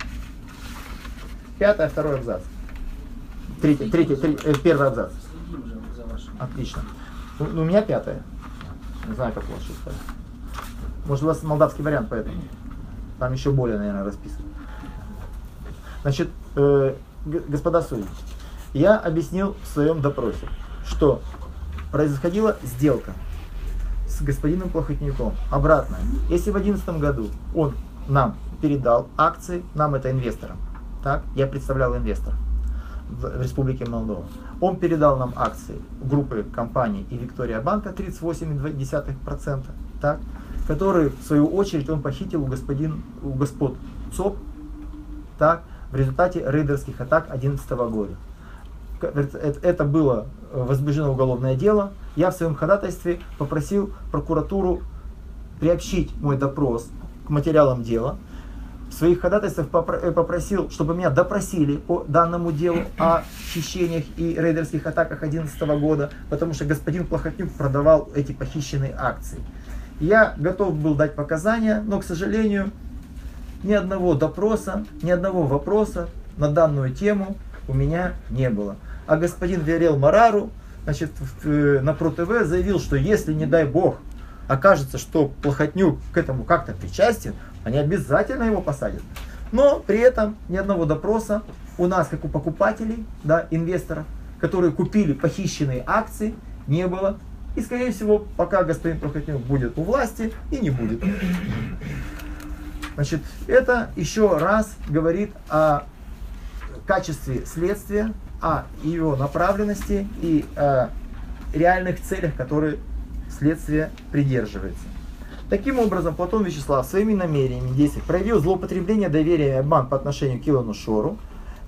Пятая, второй абзац. Третий, третий, три- э, первый абзац. Отлично. Ну, ну, у меня пятая. Не знаю, как у вас шестая. Может, у вас молдавский вариант, поэтому. Там еще более, наверное, расписан. Значит, э, господа судьи, я объяснил в своем допросе, что происходила сделка с господином Плохотнюком. Обратно. Если в 2011 году он нам передал акции, нам это инвесторам, так, я представлял инвестора в в Республике Молдова. Он передал нам акции группы компаний и Виктория Банка 38,2%, так, которые в свою очередь он похитил у, господин, у господ ЦОП так, в результате рейдерских атак 2011 года. К- это- было э, возбуждено уголовное дело. Я в своем ходатайстве попросил прокуратуру приобщить мой допрос к материалам дела. В своих ходатайствах э, попросил, чтобы меня допросили по данному делу о хищениях и рейдерских атаках 2011 года, потому что господин Плохотнюк продавал эти похищенные акции. Я готов был дать показания, но, к сожалению, ни одного допроса, ни одного вопроса на данную тему у меня не было. А господин Виарел Марару значит, э, на ПроТВ заявил, что если, не дай бог, окажется, что Плохотнюк к этому как-то причастен, они обязательно его посадят. Но при этом ни одного допроса у нас, как у покупателей, да, инвесторов, которые купили похищенные акции, не было. И, скорее всего, пока господин Плохотнюк будет у власти, и не будет. Значит, это еще раз говорит о качестве следствия, о его направленности и о реальных целях, которые следствие придерживается. Таким образом, Платон Вячеслав своими намерениями действий проявил злоупотребление доверия и обман по отношению к Илону Шору,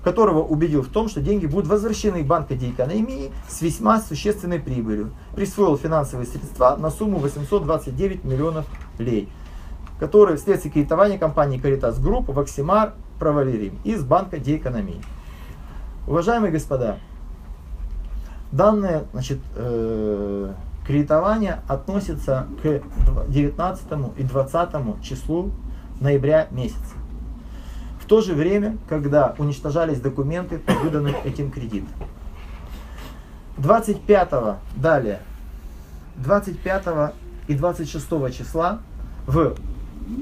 которого убедил в том, что деньги будут возвращены в Банк Экономии с весьма существенной прибылью. Присвоил финансовые средства на сумму 829 миллионов лей, которые вследствие кредитования компании Caritas Group Ваксимар провалили из Банка Деэкономии. Уважаемые господа, данное значит, э, кредитование относится к 19 и 20 числу ноября месяца. То же время, когда уничтожались документы по выданным этим кредитам. 25 далее, 25 и 26 числа в,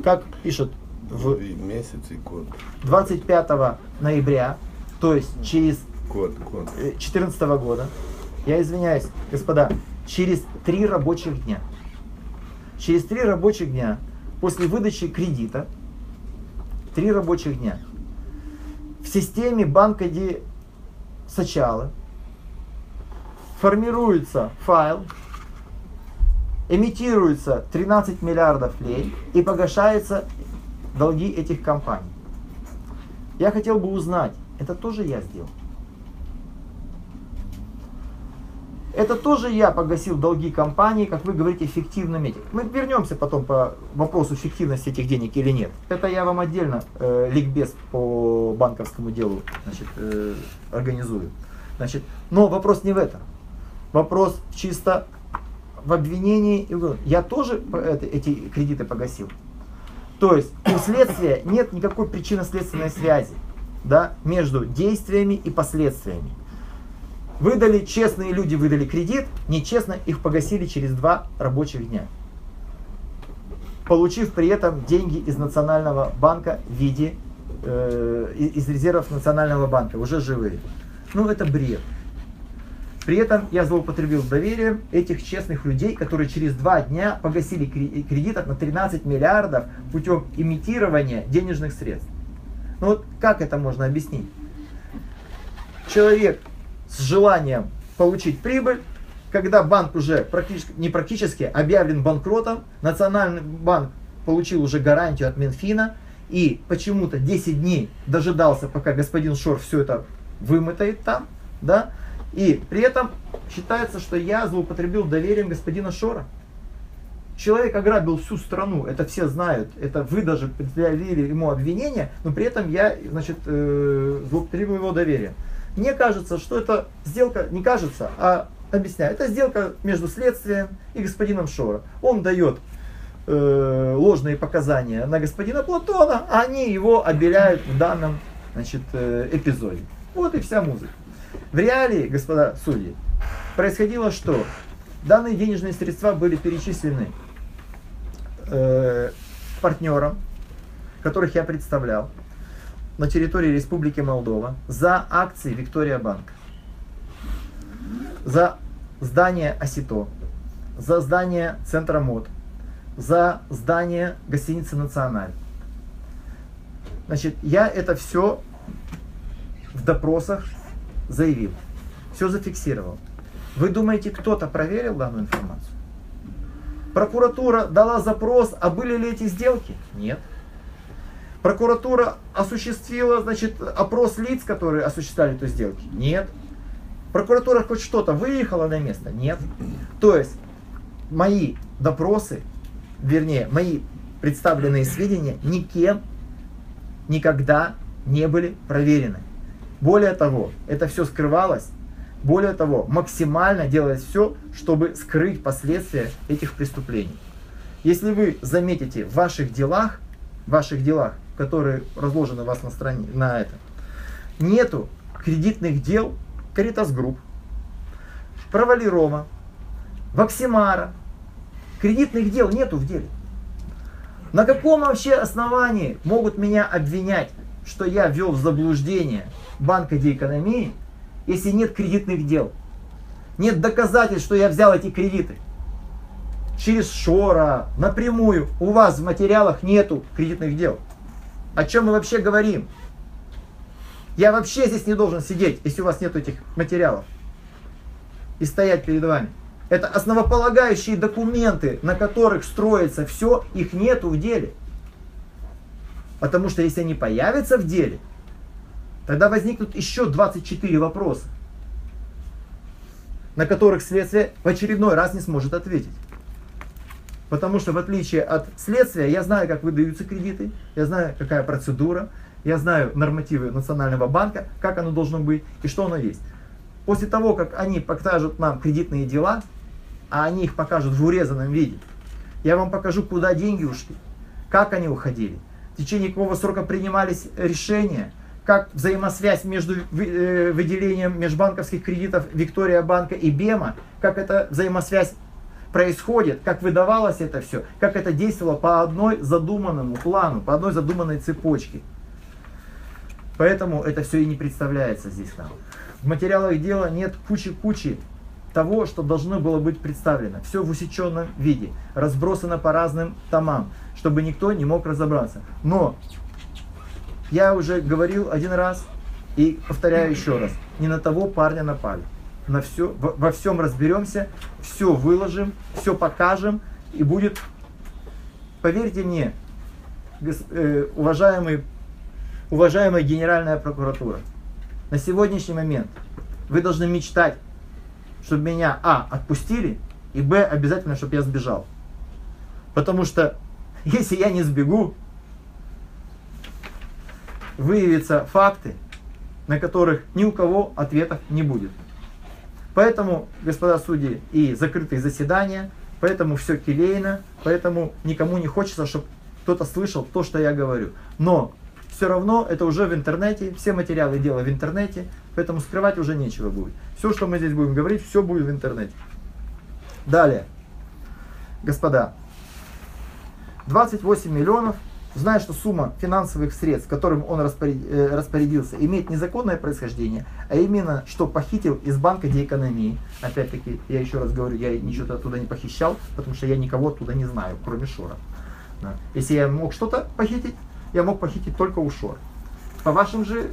как пишут в месяц и год. 25 ноября, то есть через Год, год. 2014 года, я извиняюсь, господа, через три рабочих дня, через три рабочих дня после выдачи кредита, три рабочих дня, в системе банка Ди Сачалы формируется файл, эмитируется 13 миллиардов лей и погашаются долги этих компаний. Я хотел бы узнать, это тоже я сделал? Это тоже я погасил долги компании, как вы говорите, фиктивным этим. Мы вернемся потом по вопросу фиктивности этих денег или нет. Это я вам отдельно э, ликбез по банковскому делу значит, э, организую. Значит, но вопрос не в этом. Вопрос чисто в обвинении. Я тоже это- эти кредиты погасил. То есть у следствия нет никакой причинно-следственной связи да, между действиями и последствиями. Выдали, честные люди выдали кредит, нечестно их погасили через два рабочих дня. Получив при этом деньги из Национального банка в виде, э, из резервов Национального банка, уже живые. Ну, это бред. При этом я злоупотребил доверием этих честных людей, которые через два дня погасили кре- кредитов на 13 миллиардов путем имитирования денежных средств. Ну вот как это можно объяснить? Человек с желанием получить прибыль, когда банк уже практически, не практически объявлен банкротом, Национальный банк получил уже гарантию от Минфина и почему-то 10 дней дожидался, пока господин Шор все это вымотает там, да, и при этом считается, что я злоупотребил доверием господина Шора. Человек ограбил всю страну, это все знают, это вы даже предъявили ему обвинение, но при этом я, значит, э, злоупотребил его доверием. Мне кажется, что это сделка, не кажется, а объясняю, это сделка между следствием и господином Шора. Он дает э, ложные показания на господина Платона, а они его обеляют в данном значит, э, эпизоде. Вот и вся музыка. В реалии, господа судьи, происходило что? Данные денежные средства были перечислены э, партнерам, которых я представлял на территории Республики Молдова за акции Виктория Банк, за здание Осито, за здание Центра МОД, за здание гостиницы Националь. Значит, я это все в допросах заявил, все зафиксировал. Вы думаете, кто-то проверил данную информацию? Прокуратура дала запрос, а были ли эти сделки? Нет. Прокуратура осуществила, значит, опрос лиц, которые осуществляли эту сделки? Нет. Прокуратура хоть что-то выехала на место? Нет. То есть мои допросы, вернее, мои представленные сведения никем никогда не были проверены. Более того, это все скрывалось. Более того, максимально делалось все, чтобы скрыть последствия этих преступлений. Если вы заметите в ваших делах, в ваших делах, которые разложены у вас на стране, на этом, нету кредитных дел Caritas Group, Провали Рома, Ваксимара. Кредитных дел нету в деле. На каком вообще основании могут меня обвинять, что я ввел в заблуждение Банка Деэкономии, если нет кредитных дел? Нет доказательств, что я взял эти кредиты. Через Шора, напрямую. У вас в материалах нету кредитных дел. О чем мы вообще говорим? Я вообще здесь не должен сидеть, если у вас нет этих материалов. И стоять перед вами. Это основополагающие документы, на которых строится все, их нету в деле. Потому что если они появятся в деле, тогда возникнут еще 24 вопроса, на которых следствие в очередной раз не сможет ответить. Потому что в отличие от следствия, я знаю, как выдаются кредиты, я знаю, какая процедура, я знаю нормативы Национального банка, как оно должно быть и что оно есть. После того, как они покажут нам кредитные дела, а они их покажут в урезанном виде, я вам покажу, куда деньги ушли, как они уходили, в течение какого срока принимались решения, как взаимосвязь между э, выделением межбанковских кредитов Виктория банка и Бема, как эта взаимосвязь происходит, как выдавалось это все, как это действовало по одной задуманному плану, по одной задуманной цепочке. Поэтому это все и не представляется здесь нам. В материалах дела нет кучи-кучи того, что должно было быть представлено. Все в усеченном виде, разбросано по разным томам, чтобы никто не мог разобраться. Но я уже говорил один раз и повторяю еще раз, не на того парня напали на все, во всем разберемся, все выложим, все покажем, и будет, поверьте мне, э, уважаемый, уважаемая Генеральная прокуратура, на сегодняшний момент вы должны мечтать, чтобы меня, а, отпустили, и, б, обязательно, чтобы я сбежал. Потому что, если я не сбегу, выявятся факты, на которых ни у кого ответов не будет. Поэтому, господа судьи, и закрытые заседания, поэтому все келейно, поэтому никому не хочется, чтобы кто-то слышал то, что я говорю. Но все равно это уже в интернете, все материалы дела в интернете, поэтому скрывать уже нечего будет. Все, что мы здесь будем говорить, все будет в интернете. Далее, господа, 28 миллионов зная, что сумма финансовых средств, которым он э, распорядился, имеет незаконное происхождение, а именно, что похитил из банка деэкономии. Опять-таки, я еще раз говорю, я ничего оттуда не похищал, потому что я никого оттуда не знаю, кроме Шора. Да. Если я мог что-то похитить, я мог похитить только у Шора. По вашим же,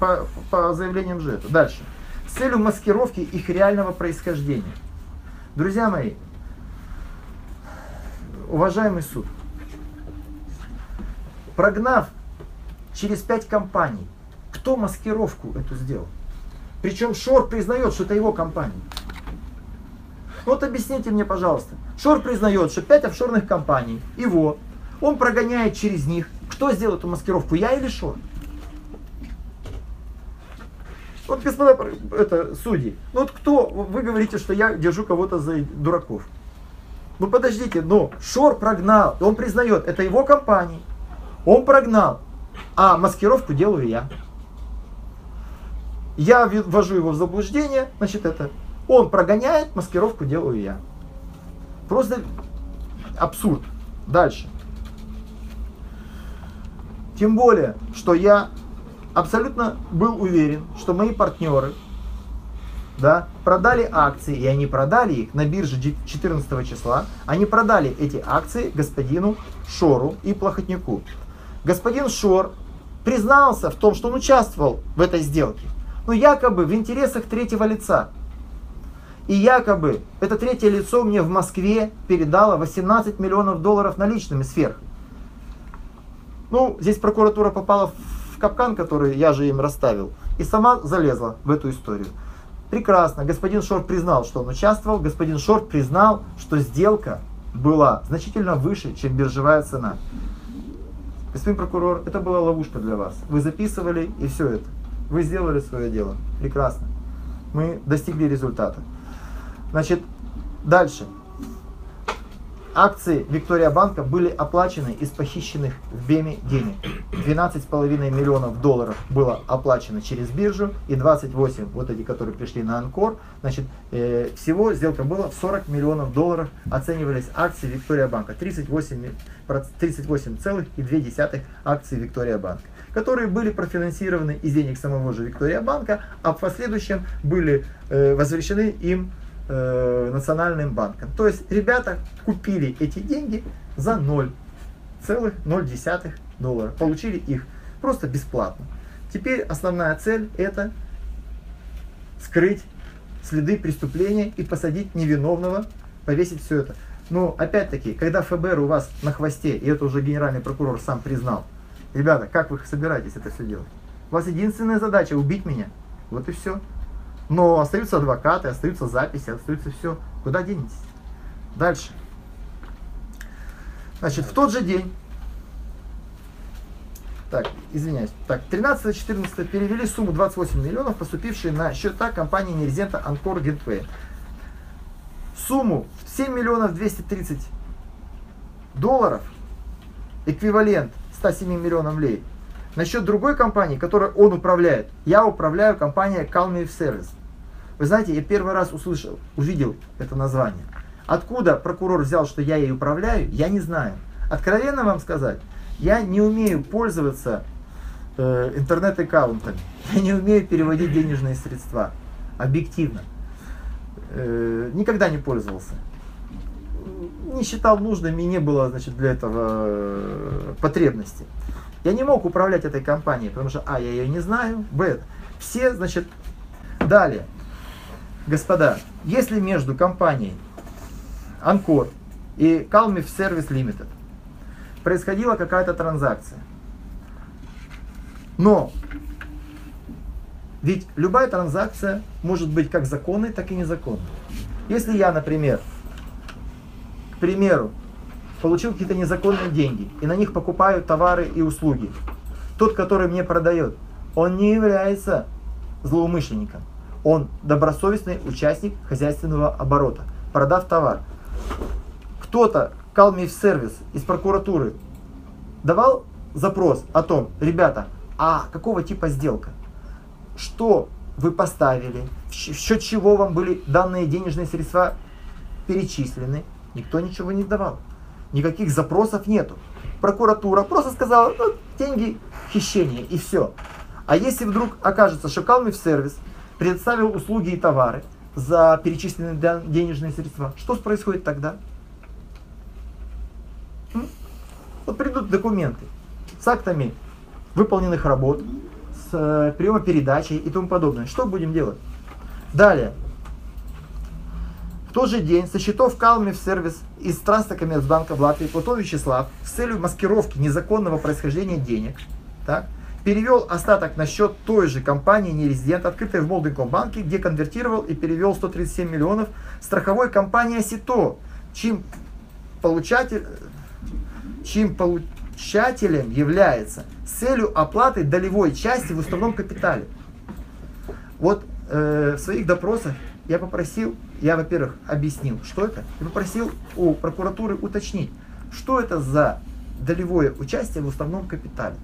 по, по заявлениям же это. Дальше. С целью маскировки их реального происхождения. Друзья мои, уважаемый суд, прогнав через пять компаний, кто маскировку эту сделал? Причем Шор признает, что это его компания. Вот объясните мне, пожалуйста. Шор признает, что пять офшорных компаний, его, он прогоняет через них. Кто сделал эту маскировку, я или Шор? Вот, господа, это судьи, ну вот кто, вы говорите, что я держу кого-то за дураков. Ну подождите, ну Шор прогнал, он признает, это его компания. Он прогнал, а маскировку делаю я. Я ввожу его в заблуждение, значит это. Он прогоняет, маскировку делаю я. Просто абсурд. Дальше. Тем более, что я абсолютно был уверен, что мои партнеры да, продали акции, и они продали их на бирже 14 числа, они продали эти акции господину Шору и Плохотнику. Господин Шор признался в том, что он участвовал в этой сделке, но якобы в интересах третьего лица. И якобы это третье лицо мне в Москве передало 18 миллионов долларов наличными сверх. Ну, здесь прокуратура попала в капкан, который я же им расставил, и сама залезла в эту историю. Прекрасно. Господин Шорт признал, что он участвовал. Господин Шорт признал, что сделка была значительно выше, чем биржевая цена. Господин прокурор, это была ловушка для вас. Вы записывали и все это. Вы сделали свое дело. Прекрасно. Мы достигли результата. Значит, дальше. Акции Виктория Банка были оплачены из похищенных в БЕМе денег. 12,5 миллионов долларов было оплачено через биржу и 28, вот эти, которые пришли на Анкор, значит, э, всего сделка была в 40 миллионов долларов, оценивались акции Виктория Банка, 38,2 38 акции Виктория Банка которые были профинансированы из денег самого же Виктория Банка, а в последующем были э, возвращены им э, национальным банком. То есть ребята купили эти деньги за 0,0 доллара. Получили их просто бесплатно. Теперь основная цель это скрыть следы преступления и посадить невиновного, повесить все это. Но опять-таки, когда ФБР у вас на хвосте, и это уже генеральный прокурор сам признал, ребята, как вы собираетесь это все делать? У вас единственная задача убить меня. Вот и все. Но остаются адвокаты, остаются записи, остаются все. Куда денетесь? Дальше. Значит, в тот же день, так, извиняюсь, так, 13-14 перевели сумму 28 миллионов, поступившие на счета компании нерезидента Анкор Гентвей. Сумму 7 миллионов 230 долларов, эквивалент 107 миллионам лей, на счет другой компании, которой он управляет. Я управляю компанией Calm Service. Вы знаете, я первый раз услышал, увидел это название. Откуда прокурор взял, что я ей управляю, я не знаю. Откровенно вам сказать, я не умею пользоваться э, интернет-аккаунтами. Я не умею переводить денежные средства. Объективно. Э, никогда не пользовался. Не считал нужным и не было значит, для этого э, потребности. Я не мог управлять этой компанией, потому что, а, я ее не знаю, б, все, значит, далее. Господа, если между компанией Анкор и Calmif Service Limited происходила какая-то транзакция, но ведь любая транзакция может быть как законной, так и незаконной. Если я, например, к примеру, получил какие-то незаконные деньги и на них покупаю товары и услуги, тот, который мне продает, он не является злоумышленником он добросовестный участник хозяйственного оборота, продав товар. Кто-то, Калмив сервис из прокуратуры, давал запрос о том, ребята, а какого типа сделка? Что вы поставили? В счет чего вам были данные денежные средства перечислены? Никто ничего не давал. Никаких запросов нету. Прокуратура просто сказала, ну, деньги, хищение и все. А если вдруг окажется, что Калмив сервис предоставил услуги и товары за перечисленные денежные средства, что происходит тогда? Вот придут документы с актами выполненных работ, с э, приемопередачей и тому подобное. Что будем делать? Далее. В тот же день со счетов Калмив сервис из Транста Коммерцбанка в Латвии Платон Вячеслав с целью маскировки незаконного происхождения денег так, перевел остаток на счет той же компании нерезидент, открытой в Молдинском банке, где конвертировал и перевел 137 миллионов страховой компании Сито, чьим, получатель, чьим получателем является с целью оплаты долевой части в уставном капитале. Вот э, в своих допросах я попросил я, во-первых, объяснил, что это, и попросил у прокуратуры уточнить, что это за долевое участие в уставном капитале.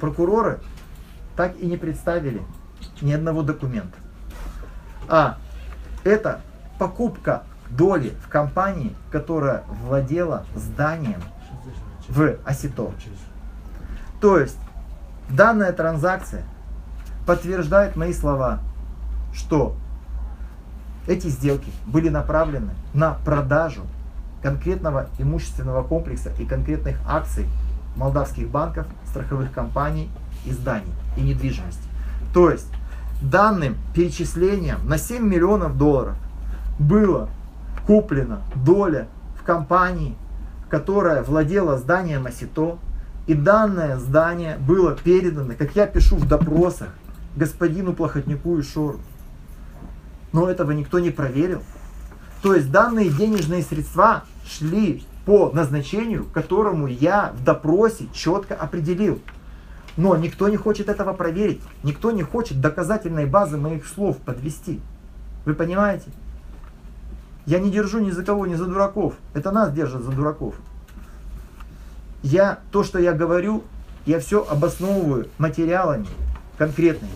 Прокуроры так и не представили ни одного документа. А это покупка доли в компании, которая владела зданием в Осето. То есть данная транзакция подтверждает мои слова, что эти сделки были направлены на продажу конкретного имущественного комплекса и конкретных акций молдавских банков, страховых компаний и зданий и недвижимости. То есть данным перечислением на 7 миллионов долларов было куплена доля в компании, которая владела зданием Осито, и данное здание было передано, как я пишу в допросах, господину Плохотнику и Шору. Но этого никто не проверил. То есть данные денежные средства шли по назначению, которому я в допросе четко определил. Но никто не хочет этого проверить. Никто не хочет доказательной базы моих слов подвести. Вы понимаете? Я не держу ни за кого, ни за дураков. Это нас держат за дураков. Я то, что я говорю, я все обосновываю материалами конкретными.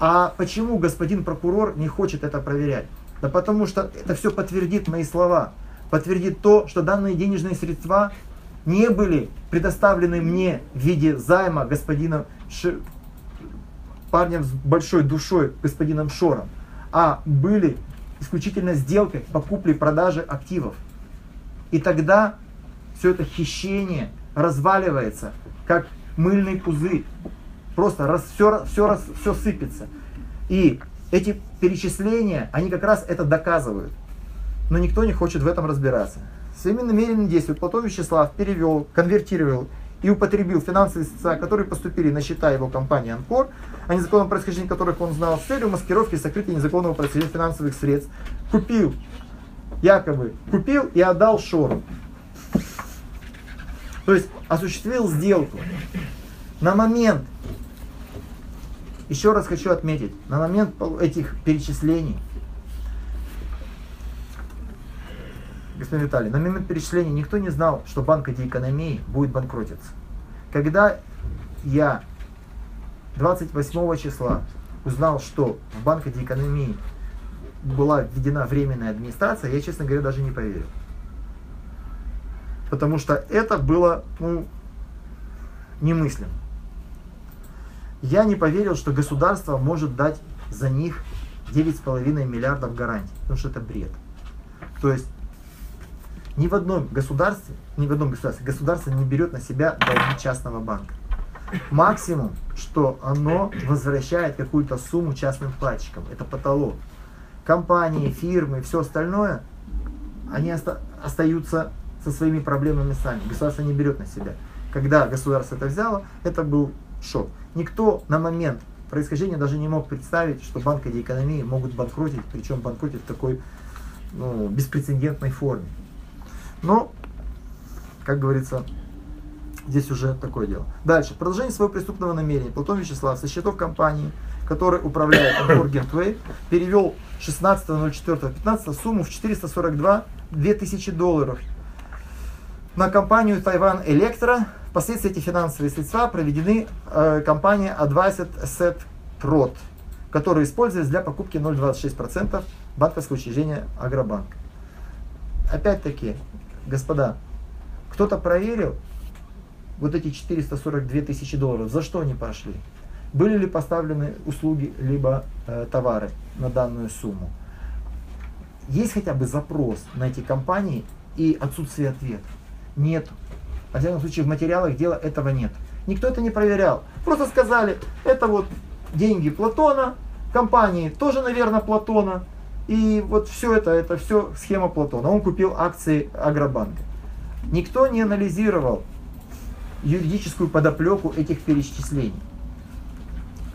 А почему господин прокурор не хочет это проверять? Да потому что это все подтвердит мои слова. Подтвердит то, что данные денежные средства не были предоставлены мне в виде займа господином Ш... парнем с большой душой, господином Шором, а были исключительно сделкой по купле и продаже активов. И тогда все это хищение разваливается, как мыльный пузырь. Просто раз, все, все, раз, все сыпется. И эти перечисления, они как раз это доказывают. Но никто не хочет в этом разбираться. Своими намеренными действиями Платон Вячеслав перевел, конвертировал и употребил финансовые средства, которые поступили на счета его компании «Анкор», о незаконном происхождении которых он знал, с целью маскировки и сокрытия незаконного происхождения финансовых средств, купил, якобы купил и отдал Шору. То есть осуществил сделку. На момент, еще раз хочу отметить, на момент этих перечислений, господин Виталий, на момент перечисления никто не знал, что Банк экономии будет банкротиться. Когда я 28 числа узнал, что в Банк экономии была введена временная администрация, я, честно говоря, даже не поверил. Потому что это было ну, немыслимо. Я не поверил, что государство может дать за них 9,5 миллиардов гарантий. Потому что это бред. То есть ни в одном государстве, ни в одном государстве государство не берет на себя долги частного банка. Максимум, что оно возвращает какую-то сумму частным вкладчикам. Это потолок. Компании, фирмы, все остальное, они оста- остаются со своими проблемами сами. Государство не берет на себя. Когда государство это взяло, это был шок. Никто на момент происхождения даже не мог представить, что банки экономии могут банкротить, причем банкротить в такой ну, беспрецедентной форме. Но, как говорится, здесь уже такое дело. Дальше. Продолжение своего преступного намерения. Платон Вячеслав со счетов компании, который управляет Анкор Гентвей, перевел 16.04.15 сумму в 442 2000 долларов на компанию Тайван Электро. Впоследствии эти финансовые средства проведены э, компанией Advised Asset Prod, которая используется для покупки 0,26% банковского учреждения Агробанк. Опять-таки, господа, кто-то проверил вот эти 442 тысячи долларов, за что они пошли? Были ли поставлены услуги либо э, товары на данную сумму? Есть хотя бы запрос на эти компании и отсутствие ответа? Нет. Во всяком случае, в материалах дела этого нет. Никто это не проверял. Просто сказали, это вот деньги Платона, компании тоже, наверное, Платона. И вот все это, это все схема Платона. Он купил акции Агробанка. Никто не анализировал юридическую подоплеку этих перечислений.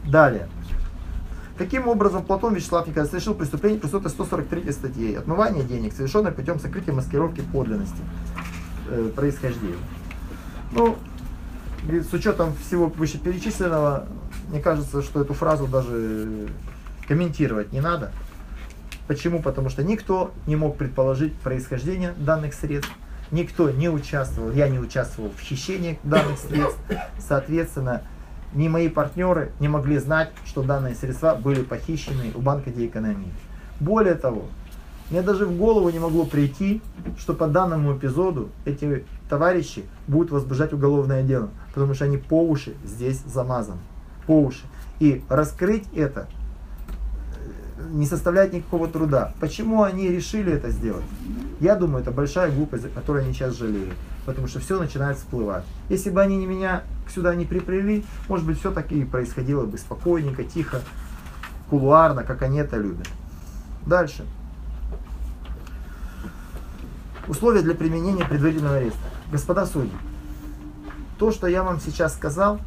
Далее. Каким образом Платон Вячеслав Николаевич совершил преступление по 143 статье «Отмывание денег, совершенное путем сокрытия маскировки подлинности э, происхождения». Ну, с учетом всего вышеперечисленного, мне кажется, что эту фразу даже комментировать не надо. Почему? Потому что никто не мог предположить происхождение данных средств, никто не участвовал, я не участвовал в хищении данных средств, соответственно, ни мои партнеры не могли знать, что данные средства были похищены у Банка Деэкономии. Более того, мне даже в голову не могло прийти, что по данному эпизоду эти товарищи будут возбуждать уголовное дело, потому что они по уши здесь замазаны. По уши. И раскрыть это э, не составляет никакого труда. Почему они решили это сделать? Я думаю, это большая глупость, которую они сейчас жалеют. Потому что все начинает всплывать. Если бы они меня сюда не приплели, может быть, все таки и происходило бы спокойненько, тихо, кулуарно, как они это любят. Дальше. Условия для применения предварительного ареста. Господа судьи, то, что я вам сейчас сказал,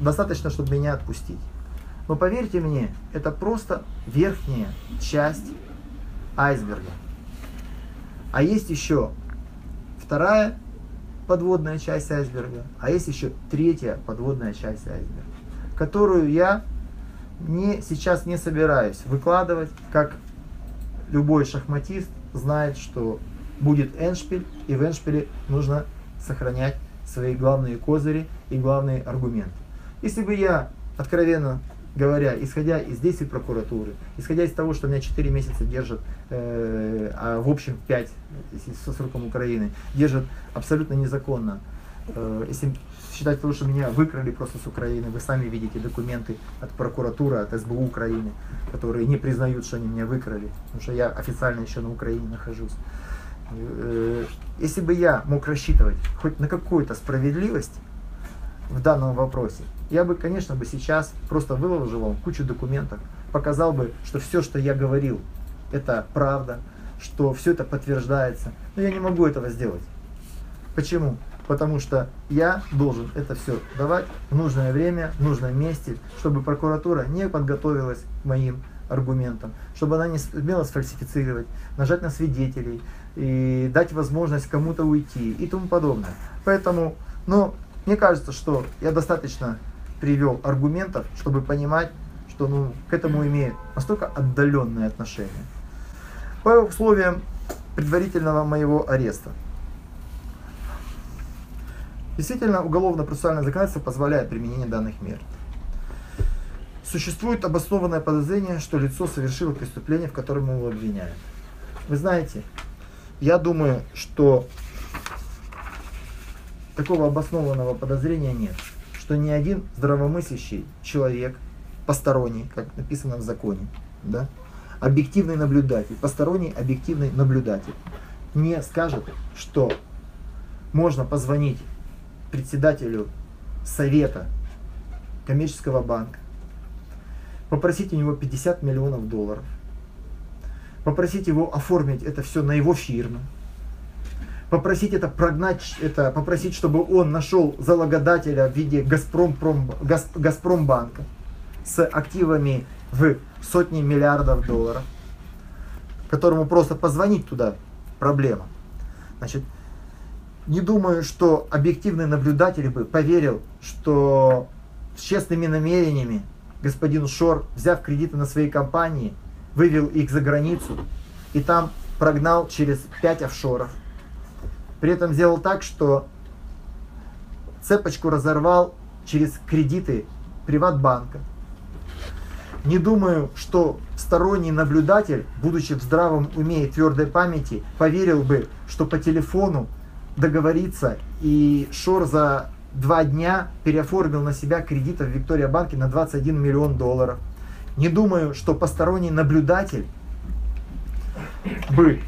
достаточно, чтобы меня отпустить. Но поверьте мне, это просто верхняя часть айсберга. А есть еще вторая подводная часть айсберга, а есть еще третья подводная часть айсберга, которую я не, сейчас не собираюсь выкладывать, как любой шахматист знает, что будет эншпиль, и в эншпиле нужно сохранять свои главные козыри и главные аргументы. Если бы я, откровенно говоря, исходя из действий прокуратуры, исходя из того, что меня 4 месяца держат, э, а в общем 5 со сроком Украины, держат абсолютно незаконно, э, если считать того, что меня выкрали просто с Украины, вы сами видите документы от прокуратуры, от СБУ Украины, которые не признают, что они меня выкрали, потому что я официально еще на Украине нахожусь. Э, если бы я мог рассчитывать хоть на какую-то справедливость в данном вопросе, я бы, конечно, бы сейчас просто выложил вам кучу документов, показал бы, что все, что я говорил, это правда, что все это подтверждается. Но я не могу этого сделать. Почему? Потому что я должен это все давать в нужное время, в нужном месте, чтобы прокуратура не подготовилась к моим аргументам, чтобы она не смела сфальсифицировать, нажать на свидетелей и дать возможность кому-то уйти и тому подобное. Поэтому, ну, мне кажется, что я достаточно привел аргументов, чтобы понимать, что ну, к этому имеет настолько отдаленное отношение. По условиям предварительного моего ареста. Действительно, уголовно-процессуальное законодательство позволяет применение данных мер. Существует обоснованное подозрение, что лицо совершило преступление, в котором его обвиняют. Вы знаете, я думаю, что такого обоснованного подозрения нет что ни один здравомыслящий человек, посторонний, как написано в законе, да, объективный наблюдатель, посторонний объективный наблюдатель, не скажет, что можно позвонить председателю совета коммерческого банка, попросить у него 50 миллионов долларов, попросить его оформить это все на его фирму, попросить это прогнать, это попросить, чтобы он нашел залогодателя в виде Газпром, Газ, Газпромбанка с активами в сотни миллиардов долларов, которому просто позвонить туда проблема. Значит, не думаю, что объективный наблюдатель бы поверил, что с честными намерениями господин Шор, взяв кредиты на свои компании, вывел их за границу и там прогнал через 5 офшоров при этом сделал так, что цепочку разорвал через кредиты Приватбанка. Не думаю, что сторонний наблюдатель, будучи в здравом уме и твердой памяти, поверил бы, что по телефону договориться и Шор за два дня переоформил на себя кредиты в Виктория банке на 21 миллион долларов. Не думаю, что посторонний наблюдатель бы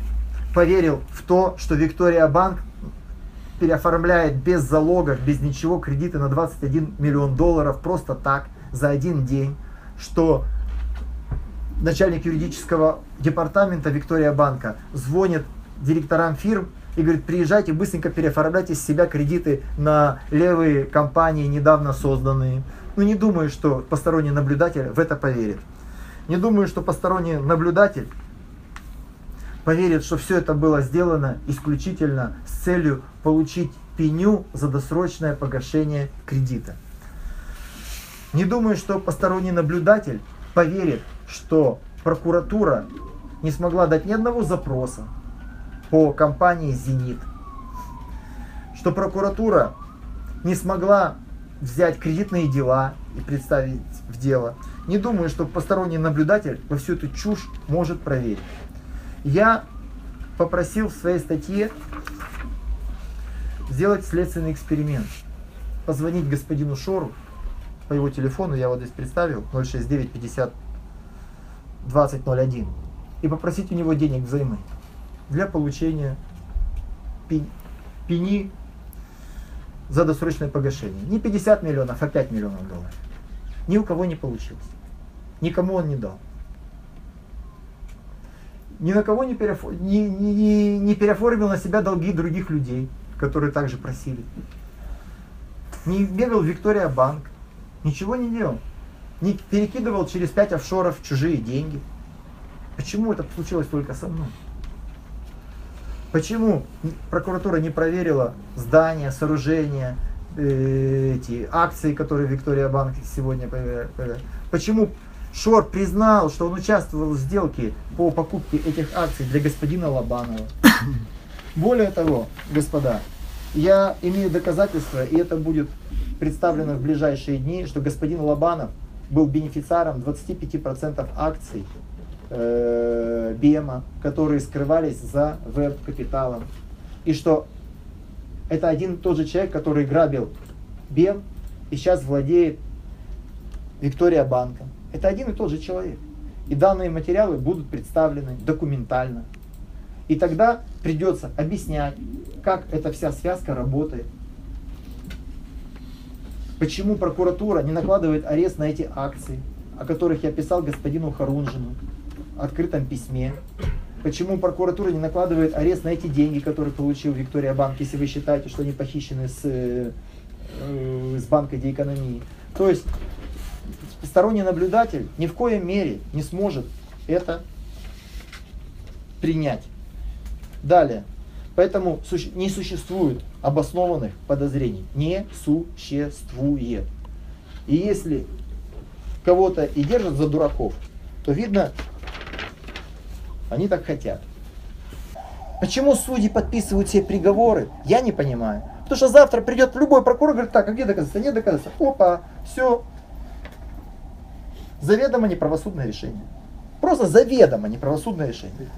поверил в то, что Виктория Банк переоформляет без залогов, без ничего кредиты на 21 миллион долларов просто так, за один день, что начальник юридического департамента Виктория Банка звонит директорам фирм и говорит, приезжайте, быстренько переоформляйте с себя кредиты на левые компании, недавно созданные. Ну не думаю, что посторонний наблюдатель в это поверит. Не думаю, что посторонний наблюдатель поверит, что все это было сделано исключительно с целью получить пеню за досрочное погашение кредита. Не думаю, что посторонний наблюдатель поверит, что прокуратура не смогла дать ни одного запроса по компании «Зенит», что прокуратура не смогла взять кредитные дела и представить в дело. Не думаю, что посторонний наблюдатель во всю эту чушь может проверить. Я попросил в своей статье сделать следственный эксперимент. Позвонить господину Шору по его телефону, я вот здесь представил, 069 50 2001, и попросить у него денег взаймы для получения пени за досрочное погашение. Не 50 миллионов, а 5 миллионов долларов. Ни у кого не получилось. Никому он не дал. Ни на кого не, переоф... не, не, не переоформил на себя долги других людей, которые также просили. Не бегал в Виктория Банк. Ничего не делал. Не перекидывал через 5 офшоров чужие деньги. Почему это случилось только со мной? Почему прокуратура не проверила здания, сооружения, э, эти акции, которые Виктория Банк сегодня проверяет? Почему Шор признал, что он участвовал в сделке по покупке этих акций для господина Лобанова? Более того, господа, я имею доказательства, и это будет представлено в ближайшие дни, что господин Лобанов был бенефициаром 25% акций э, Бема, которые скрывались за веб-капиталом. И что это один и тот же человек, который грабил Бем и сейчас владеет Виктория Банком. Это один и тот же человек. И данные материалы будут представлены документально. И тогда придется объяснять, как эта вся связка работает. Почему прокуратура не накладывает арест на эти акции, о которых я писал господину Харунжину открытом письме. Почему прокуратура не накладывает арест на эти деньги, которые получил Виктория Банк, если вы считаете, что они похищены с, э, с банка деэкономии. То есть сторонний наблюдатель ни в коем мере не сможет это принять. Далее. Поэтому не существует обоснованных подозрений. Не существует. И если кого-то и держат за дураков, то видно, они так хотят. Почему судьи подписывают все приговоры, я не понимаю. Потому что завтра придет любой прокурор и говорит, так, а где доказательства? Нет доказательств. Опа, все. Заведомо неправосудное решение. Просто заведомо неправосудное решение.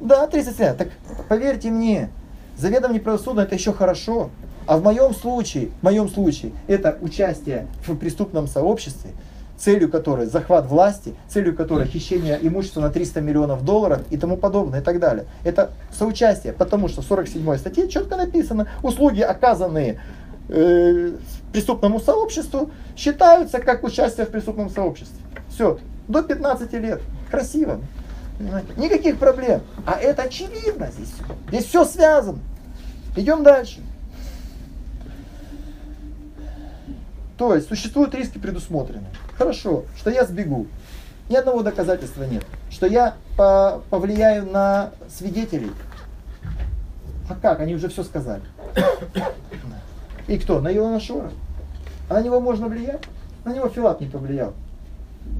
Да, 37. Так поверьте мне, заведомо неправосудно это еще хорошо. А в моем случае, в моем случае, это участие в преступном сообществе, целью которой захват власти, целью которой хищение имущества на 300 миллионов долларов и тому подобное и так далее. Это соучастие, потому что в 47 статье четко написано, услуги, оказанные э, преступному сообществу, считаются как участие в преступном сообществе. Все, до 15 лет. Красиво. Никаких проблем. А это очевидно здесь. Здесь все связано. Идем дальше. То есть существуют риски предусмотренные. Хорошо, что я сбегу. Ни одного доказательства нет. Что я по повлияю на свидетелей. А как? Они уже все сказали. И кто? На Илона Шора. А на него можно влиять? На него Филат не повлиял.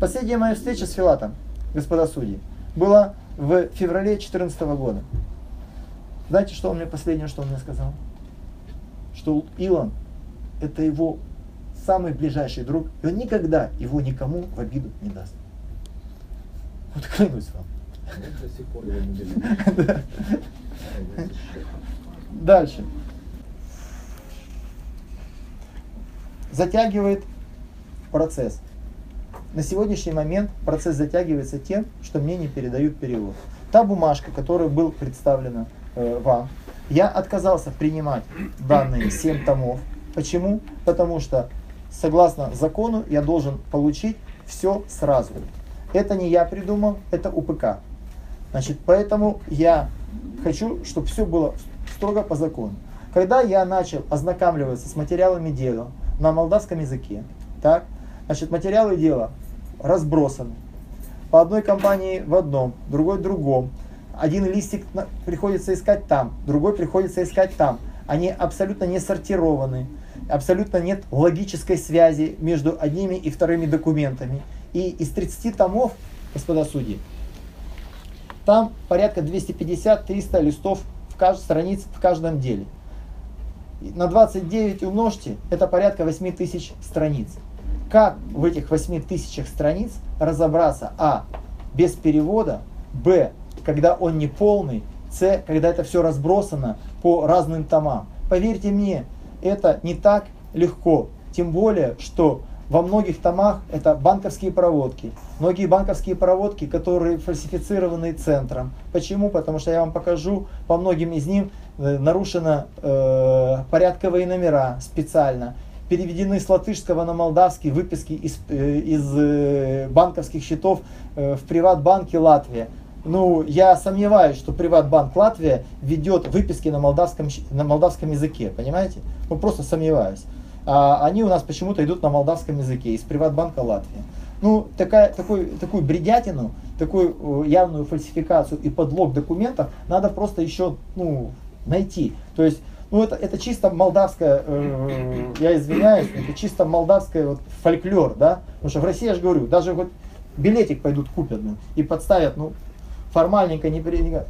Последняя моя встреча с Филатом, господа судьи, была в феврале 2014 года. Знаете, что он мне последнее, что он мне сказал? Что Илон это его самый ближайший друг, и он никогда его никому в обиду не даст. Вот клянусь вам. Дальше. Затягивает процесс. На сегодняшний момент процесс затягивается тем, что мне не передают перевод. Та бумажка, которая была представлена э, вам, я отказался принимать данные 7 томов. Почему? Потому что согласно закону я должен получить все сразу. Это не я придумал, это УПК. Значит, поэтому я хочу, чтобы все было строго по закону. Когда я начал ознакомливаться с материалами дела на молдавском языке, так, значит, материалы дела разбросаны. По одной компании в одном, другой в другом. Один листик приходится искать там, другой приходится искать там. Они абсолютно не сортированы абсолютно нет логической связи между одними и вторыми документами. И из 30 томов, господа судьи, Там порядка 250-300 листов в кажд... страниц в каждом деле. На 29 умножьте, это порядка 8 тысяч страниц. Как в этих 8 тысячах страниц разобраться, а, без перевода, б, когда он не полный, с, когда это все разбросано по разным томам. Поверьте мне, это не так легко. Тем более, что во многих томах это банковские проводки. Многие банковские проводки, которые фальсифицированы центром. Почему? Потому что я вам покажу, по многим из них э, нарушено э, порядковые номера специально. Переведены с латышского на молдавский выписки из, э, из э, банковских счетов э, в Приватбанке Латвия. Ну, я сомневаюсь, что Приватбанк Латвия ведет выписки на молдавском, на молдавском языке, понимаете? Ну, просто сомневаюсь а они у нас почему-то идут на молдавском языке из Приватбанка Латвии. Ну, такая, такой, такую бредятину, такую явную фальсификацию и подлог документов надо просто еще ну, найти. То есть, ну, это, это чисто молдавское, э, я извиняюсь, это чисто молдавское вот, фольклор, да? Потому что в России, я же говорю, даже вот билетик пойдут купят ну, и подставят, ну, формальненько, не,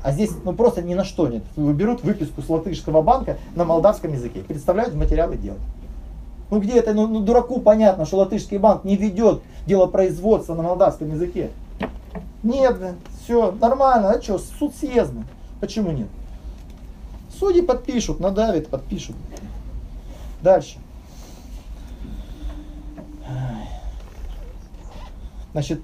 а здесь ну, просто ни на что нет. Берут выписку с латышского банка на молдавском языке, представляют материалы дела. Ну где это, ну, ну дураку понятно, что латышский банк не ведет дело производства на молдавском языке. Нет, все, нормально, а что, суд съездный. Почему нет? Судьи подпишут, надавят, подпишут. Дальше. Значит,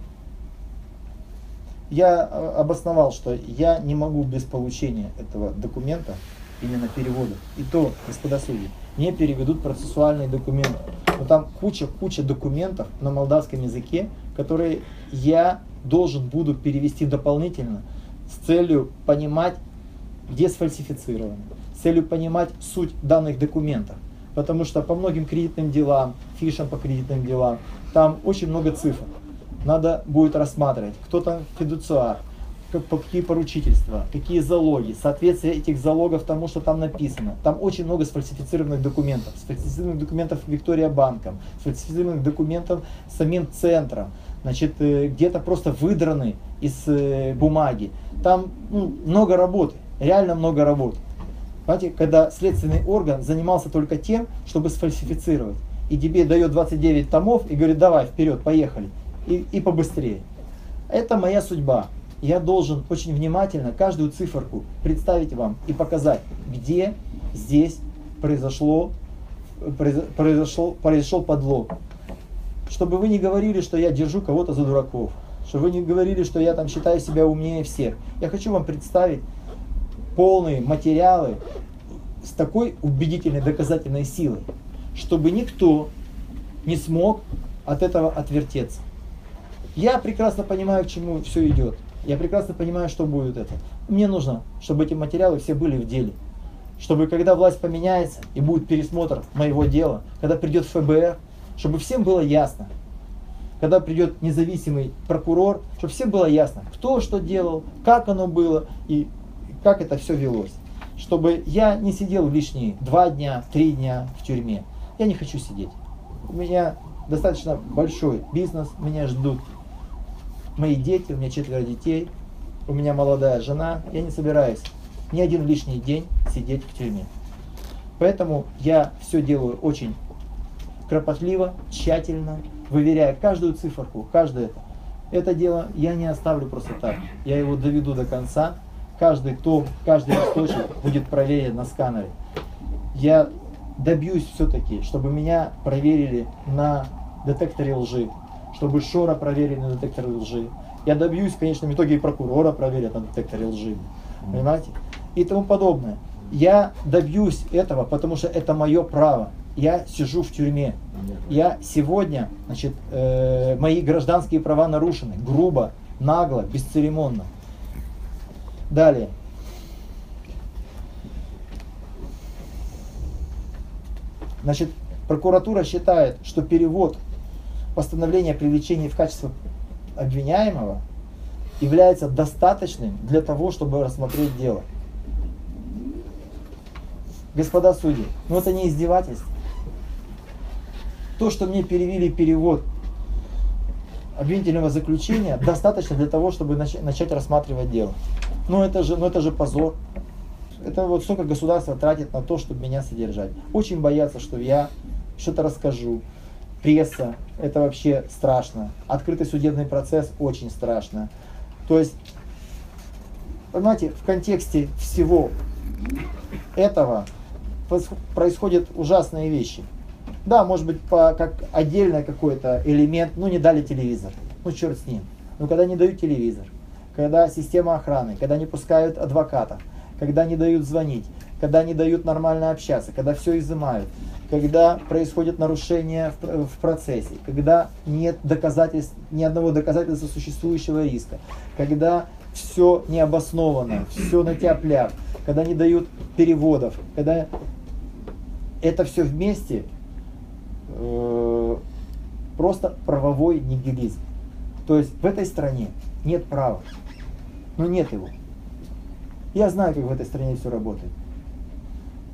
я обосновал, что я не могу без получения этого документа, именно перевода, и то, господа судьи, не переведут процессуальные документы. Но там куча-куча документов на молдавском языке, которые я должен буду перевести дополнительно с целью понимать, где сфальсифицировано, с целью понимать суть данных документов. Потому что по многим кредитным делам, фишам по кредитным делам, там очень много цифр. Надо будет рассматривать, кто там фидуциар, какие поручительства, какие залоги, соответствие этих залогов тому, что там написано. Там очень много сфальсифицированных документов. Сфальсифицированных документов Виктория банком, сфальсифицированных документов самим центром. Значит, э, где-то просто выдраны из э, бумаги. Там ну, много работы, реально много работы. Понимаете, когда следственный орган занимался только тем, чтобы сфальсифицировать. И тебе дает 29 томов и говорит, давай, вперед, поехали. И, и побыстрее. Это моя судьба я должен очень внимательно каждую циферку представить вам и показать, где здесь произошло, произошел, произошел подлог. Чтобы вы не говорили, что я держу кого-то за дураков. Чтобы вы не говорили, что я там считаю себя умнее всех. Я хочу вам представить полные материалы с такой убедительной доказательной силой, чтобы никто не смог от этого отвертеться. Я прекрасно понимаю, к чему все идет. Я прекрасно понимаю, что будет это. Мне нужно, чтобы эти материалы все были в деле. Чтобы когда власть поменяется и будет пересмотр моего дела, когда придет ФБР, чтобы всем было ясно, когда придет независимый прокурор, чтобы всем было ясно, кто что делал, как оно было и как это все велось. Чтобы я не сидел лишние два дня, три дня в тюрьме. Я не хочу сидеть. У меня достаточно большой бизнес, меня ждут мои дети, у меня четверо детей, у меня молодая жена, я не собираюсь ни один лишний день сидеть в тюрьме. Поэтому я все делаю очень кропотливо, тщательно, выверяя каждую циферку, каждое это. Дело я не оставлю просто так. Я его доведу до конца. Каждый том, каждый листочек будет проверен на сканере. Я добьюсь все-таки, чтобы меня проверили на детекторе лжи чтобы Шора проверили на детекторе лжи. Я добьюсь в конечном итоге и прокурора проверят на детекторе лжи. Понимаете? И тому подобное. Я добьюсь этого, потому что это мое право. Я сижу в тюрьме. Я сегодня, значит, э, мои гражданские права нарушены. Грубо, нагло, бесцеремонно. Далее. Значит, прокуратура считает, что перевод постановление о привлечении в качестве обвиняемого является достаточным для того, чтобы рассмотреть дело. Господа судьи, ну это не издевательство. То, что мне перевели перевод обвинительного заключения достаточно для того, чтобы нач- начать рассматривать дело. Ну это же, ну это же позор. Это вот столько государство тратит на то, чтобы меня содержать. Очень боятся, что я что-то расскажу. Пресса, это вообще страшно. Открытый судебный процесс очень страшно. То есть, понимаете, в контексте всего этого происходят ужасные вещи. Да, может быть, по, как отдельный какой-то элемент, ну не дали телевизор, ну черт с ним. Но когда не дают телевизор, когда система охраны, когда не пускают адвокатов, когда не дают звонить, когда не дают нормально общаться, когда все изымают, когда происходит нарушение в, пр- в процессе, когда нет доказательств, ни одного доказательства существующего риска, когда все необоснованно, все на тяп когда не дают переводов, когда это все вместе э, просто правовой нигилизм. То есть в этой стране нет права. Ну нет его. Я знаю, как в этой стране все работает.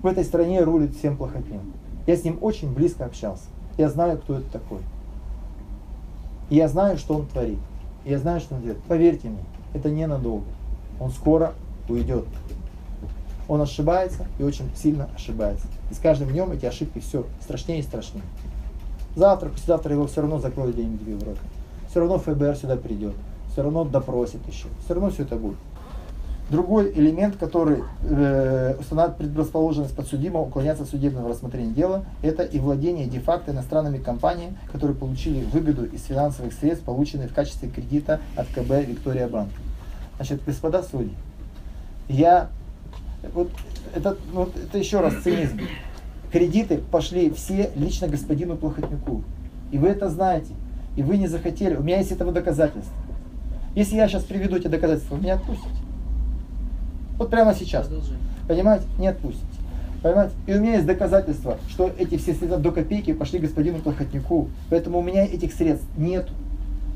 В этой стране рулит всем плохотнем. Я с ним очень близко общался. Я знаю, кто это такой. И я знаю, что он творит. И я знаю, что он делает. Поверьте мне, это ненадолго. Он скоро уйдет. Он ошибается и очень сильно ошибается. И с каждым днем эти ошибки все страшнее и страшнее. Завтра, послезавтра его все равно закроют где-нибудь в Европе. Все равно ФБР сюда придет. Все равно допросит еще. Все равно все это будет. Другой элемент, который э, устанавливает предрасположенность подсудимого уклоняться от судебного рассмотрения дела, это и владение де-факто иностранными компаниями, которые получили выгоду из финансовых средств, полученных в качестве кредита от КБ Виктория Банк. Значит, господа судьи, я вот это, ну, это еще раз цинизм. Кредиты пошли все лично господину Плохотнюку. И вы это знаете. И вы не захотели. У меня есть этого доказательства. Если я сейчас приведу эти доказательства, вы меня отпустите. Вот прямо сейчас. Понимаете? Не отпустите. Понимаете? И у меня есть доказательства, что эти все средства до копейки пошли господину Плохотнюку. Поэтому у меня этих средств нет.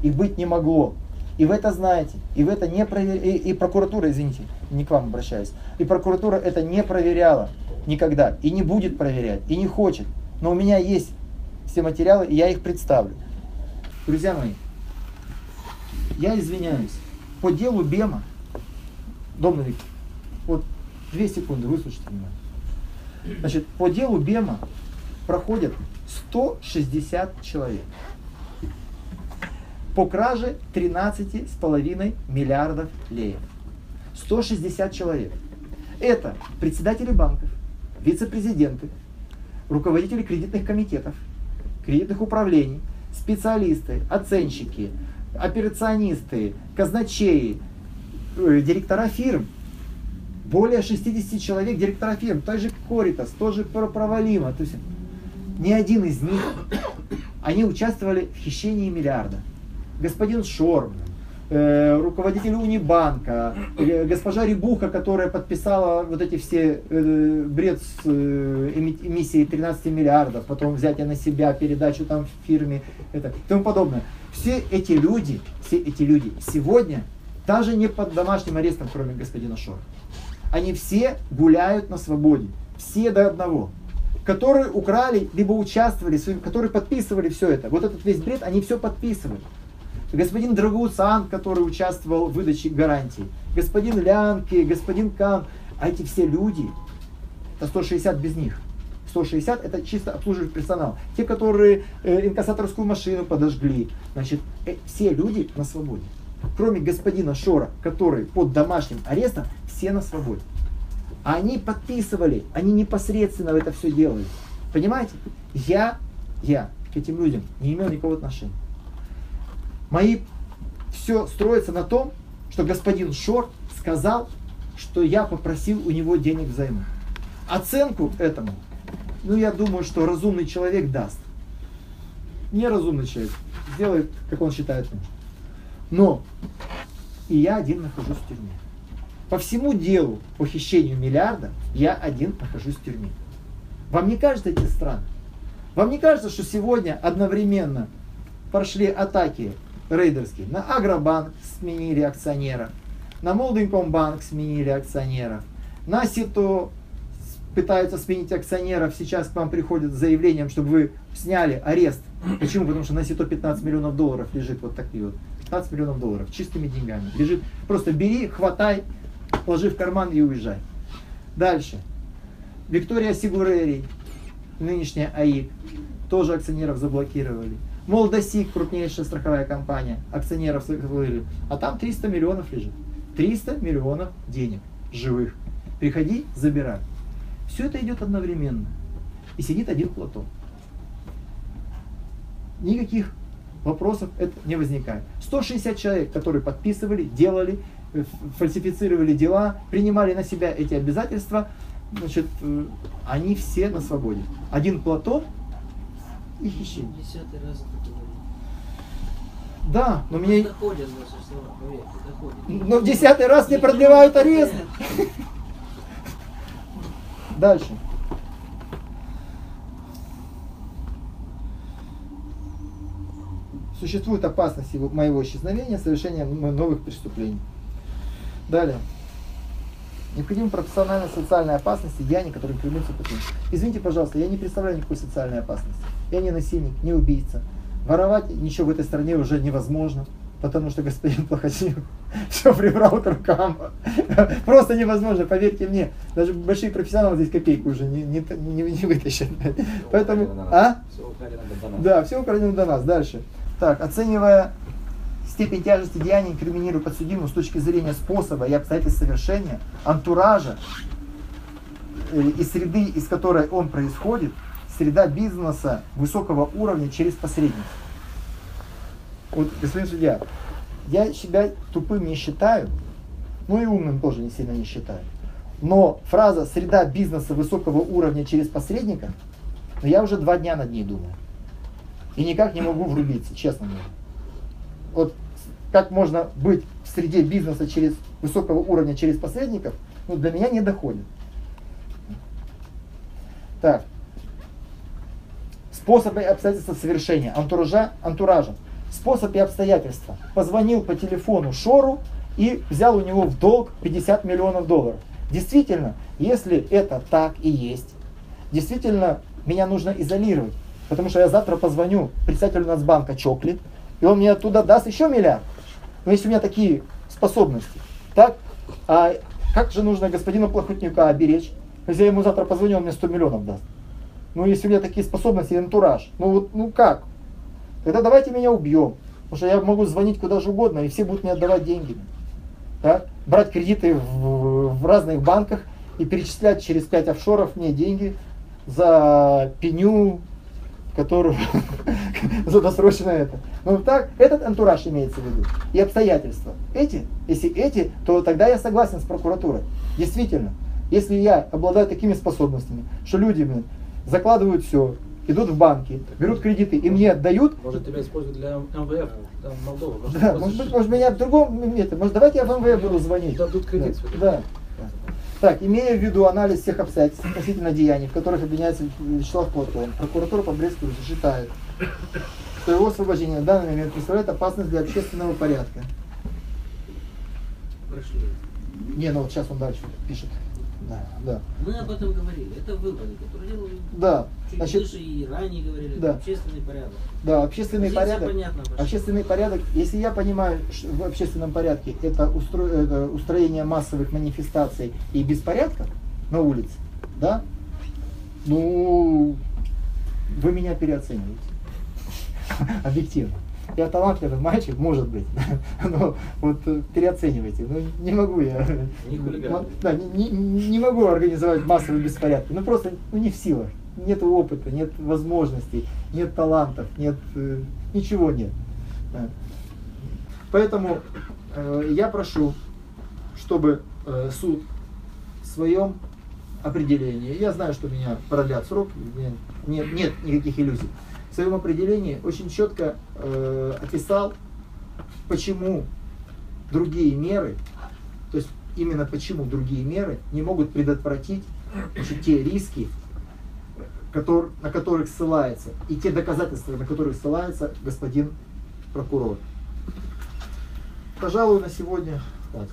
И быть не могло. И вы это знаете. И вы это не проверяли. И, и прокуратура, извините, не к вам обращаюсь. И прокуратура это не проверяла никогда. И не будет проверять. И не хочет. Но у меня есть все материалы, и я их представлю. Друзья мои, я извиняюсь. По делу Бема, Дом Виктор, две секунды, выслушайте меня. Значит, по делу Бема проходят 160 человек. По краже 13,5 миллиардов леев. 160 человек. Это председатели банков, вице-президенты, руководители кредитных комитетов, кредитных управлений, специалисты, оценщики, операционисты, казначеи, э, директора фирм. Более 60 человек директора фирм, той же Коритас, тоже Провалима. То есть ни один из них, они участвовали в хищении миллиарда. Господин Шорм, э, руководитель Унибанка, э, госпожа Рибуха, которая подписала вот эти все э, бред с э, эми- эмиссией 13 миллиардов, потом взятие на себя, передачу там в фирме это, и тому подобное. Все эти люди, все эти люди сегодня даже не под домашним арестом, кроме господина Шора. Они все гуляют на свободе. Все до одного. Которые украли, либо участвовали, которые подписывали все это. Вот этот весь бред, они все подписывали. Господин Драгуцан, который участвовал в выдаче гарантий. Господин Лянки, господин Кан. А эти все люди, это 160 без них. 160 это чисто обслуживающий персонал. Те, которые э, инкассаторскую машину подожгли. Значит, э, все люди на свободе. Кроме господина Шора, который под домашним арестом, все на свободе. А они подписывали, они непосредственно это все делали. Понимаете? Я, я к этим людям не имел никакого отношения. Мои все строится на том, что господин Шор сказал, что я попросил у него денег взаймы. Оценку этому, ну я думаю, что разумный человек даст. Неразумный человек сделает, как он считает нужным. Но и я один нахожусь в тюрьме. По всему делу по хищению миллиарда я один нахожусь в тюрьме. Вам не кажется эти странно? Вам не кажется, что сегодня одновременно прошли атаки рейдерские на Агробанк сменили акционера, на Молдинкомбанк сменили акционеров, на Сито пытаются сменить акционеров, сейчас к вам приходят с заявлением, чтобы вы сняли арест. Почему? Потому что на сито 15 миллионов долларов лежит вот такие вот. 15 миллионов долларов чистыми деньгами. Лежит. Просто бери, хватай, ложи в карман и уезжай. Дальше. Виктория Сигурери, нынешняя АИК, тоже акционеров заблокировали. Молдосик, крупнейшая страховая компания, акционеров заблокировали. А там 300 миллионов лежит. 300 миллионов денег живых. Приходи, забирай. Все это идет одновременно. И сидит один Платон. Никаких вопросов это не возникает. 160 человек, которые подписывали, делали, фальсифицировали дела, принимали на себя эти обязательства, значит, э, они все на свободе. Один Платон и хищение. Десятый раз это говорю. Да, но слова, поверьте, доходят. Но в десятый раз не продлевают арест. Дальше. Существует опасность его- моего исчезновения, совершения новых преступлений. Далее. Необходима профессиональная социальная опасность и деяния, которые инкриминируются против. Извините, пожалуйста, я не представляю никакой социальной опасности. Я не насильник, не убийца. Воровать ничего в этой стране уже невозможно, потому что господин Плохотнюк все прибрал к рукам. Просто невозможно, поверьте мне. Даже большие профессионалы здесь копейку уже не, не, не, не вытащат. Поэтому, а? Все украдено до нас. Да, все украдено до нас. Дальше. Так, оценивая степень тяжести деяния, инкриминируя подсудимому с точки зрения способа и обстоятельств совершения, антуража э, и среды, из которой он происходит, среда бизнеса высокого уровня через посредников. Вот, господин судья, я себя тупым не считаю, ну и умным тоже не сильно не считаю. Но фраза «среда бизнеса высокого уровня через посредника», ну, я уже два дня над ней думаю. И никак не могу врубиться, честно говоря. Вот как можно быть в среде бизнеса через высокого уровня через посредников, ну, для меня не доходит. Так. Способы и обстоятельства совершения. Антуража, антуража. Способ и обстоятельства. Позвонил по телефону Шору и взял у него в долг 50 миллионов долларов. Действительно, если это так и есть, действительно, меня нужно изолировать. Потому что я завтра позвоню председателю Нацбанка Чокли, и он мне оттуда даст еще миллиард. Но если у меня такие способности, так, а как же нужно господина Плохотнюка оберечь? Если я ему завтра позвоню, он мне 100 миллионов даст. Ну, если у меня такие способности антураж, ну вот, ну как? Тогда давайте меня убьем. Потому что я могу звонить куда же угодно, и все будут мне отдавать деньги. Так? Брать кредиты в, в разных банках и перечислять через 5 офшоров мне деньги за пеню, которую за досрочное это. Ну так, этот антураж имеется в виду. И обстоятельства. Эти, если эти, то тогда я согласен с прокуратурой. Действительно, если я обладаю такими способностями, что люди закладывают все, идут в банки, берут кредиты и мне отдают, Может тебя используют для МВФ, там Молдова. Может, да, может быть, может меня в другом это, может давайте я в МВФ буду звонить. Дадут кредит. Да. да. Так, имея в виду анализ всех обстоятельств относительно деяний, в которых обвиняется Вячеслав Платон, прокуратура по Бресту считает, что его освобождение в данный момент представляет опасность для общественного порядка. Прошли. Не, ну вот сейчас он дальше пишет. Да, да. Мы об этом говорили. Это выводы, которые делали Да, чуть значит, выше и ранее говорили. Да. Общественный порядок. да, общественный Позиция порядок. понятна ваша. Общественный порядок, если я понимаю, что в общественном порядке это, устро- это устроение массовых манифестаций и беспорядков на улице, да, ну, вы меня переоцениваете. Объективно. Я талантливый мальчик, может быть, но вот переоцениваете. Ну, не могу я. Не хулиган. М- Да, не, не- могу организовать массовые беспорядки. Ну просто ну, не в силах. Нет опыта, нет возможностей, нет талантов, нет э, ничего нет. Да. Поэтому э, я прошу, чтобы э, суд в своем определении, я знаю, что меня продлят срок, нет, нет никаких иллюзий, в своем определении очень четко э, описал, почему другие меры, то есть именно почему другие меры не могут предотвратить те риски, котор- на которых ссылается, и те доказательства, на которые ссылается господин прокурор. Пожалуй, на сегодня хватит.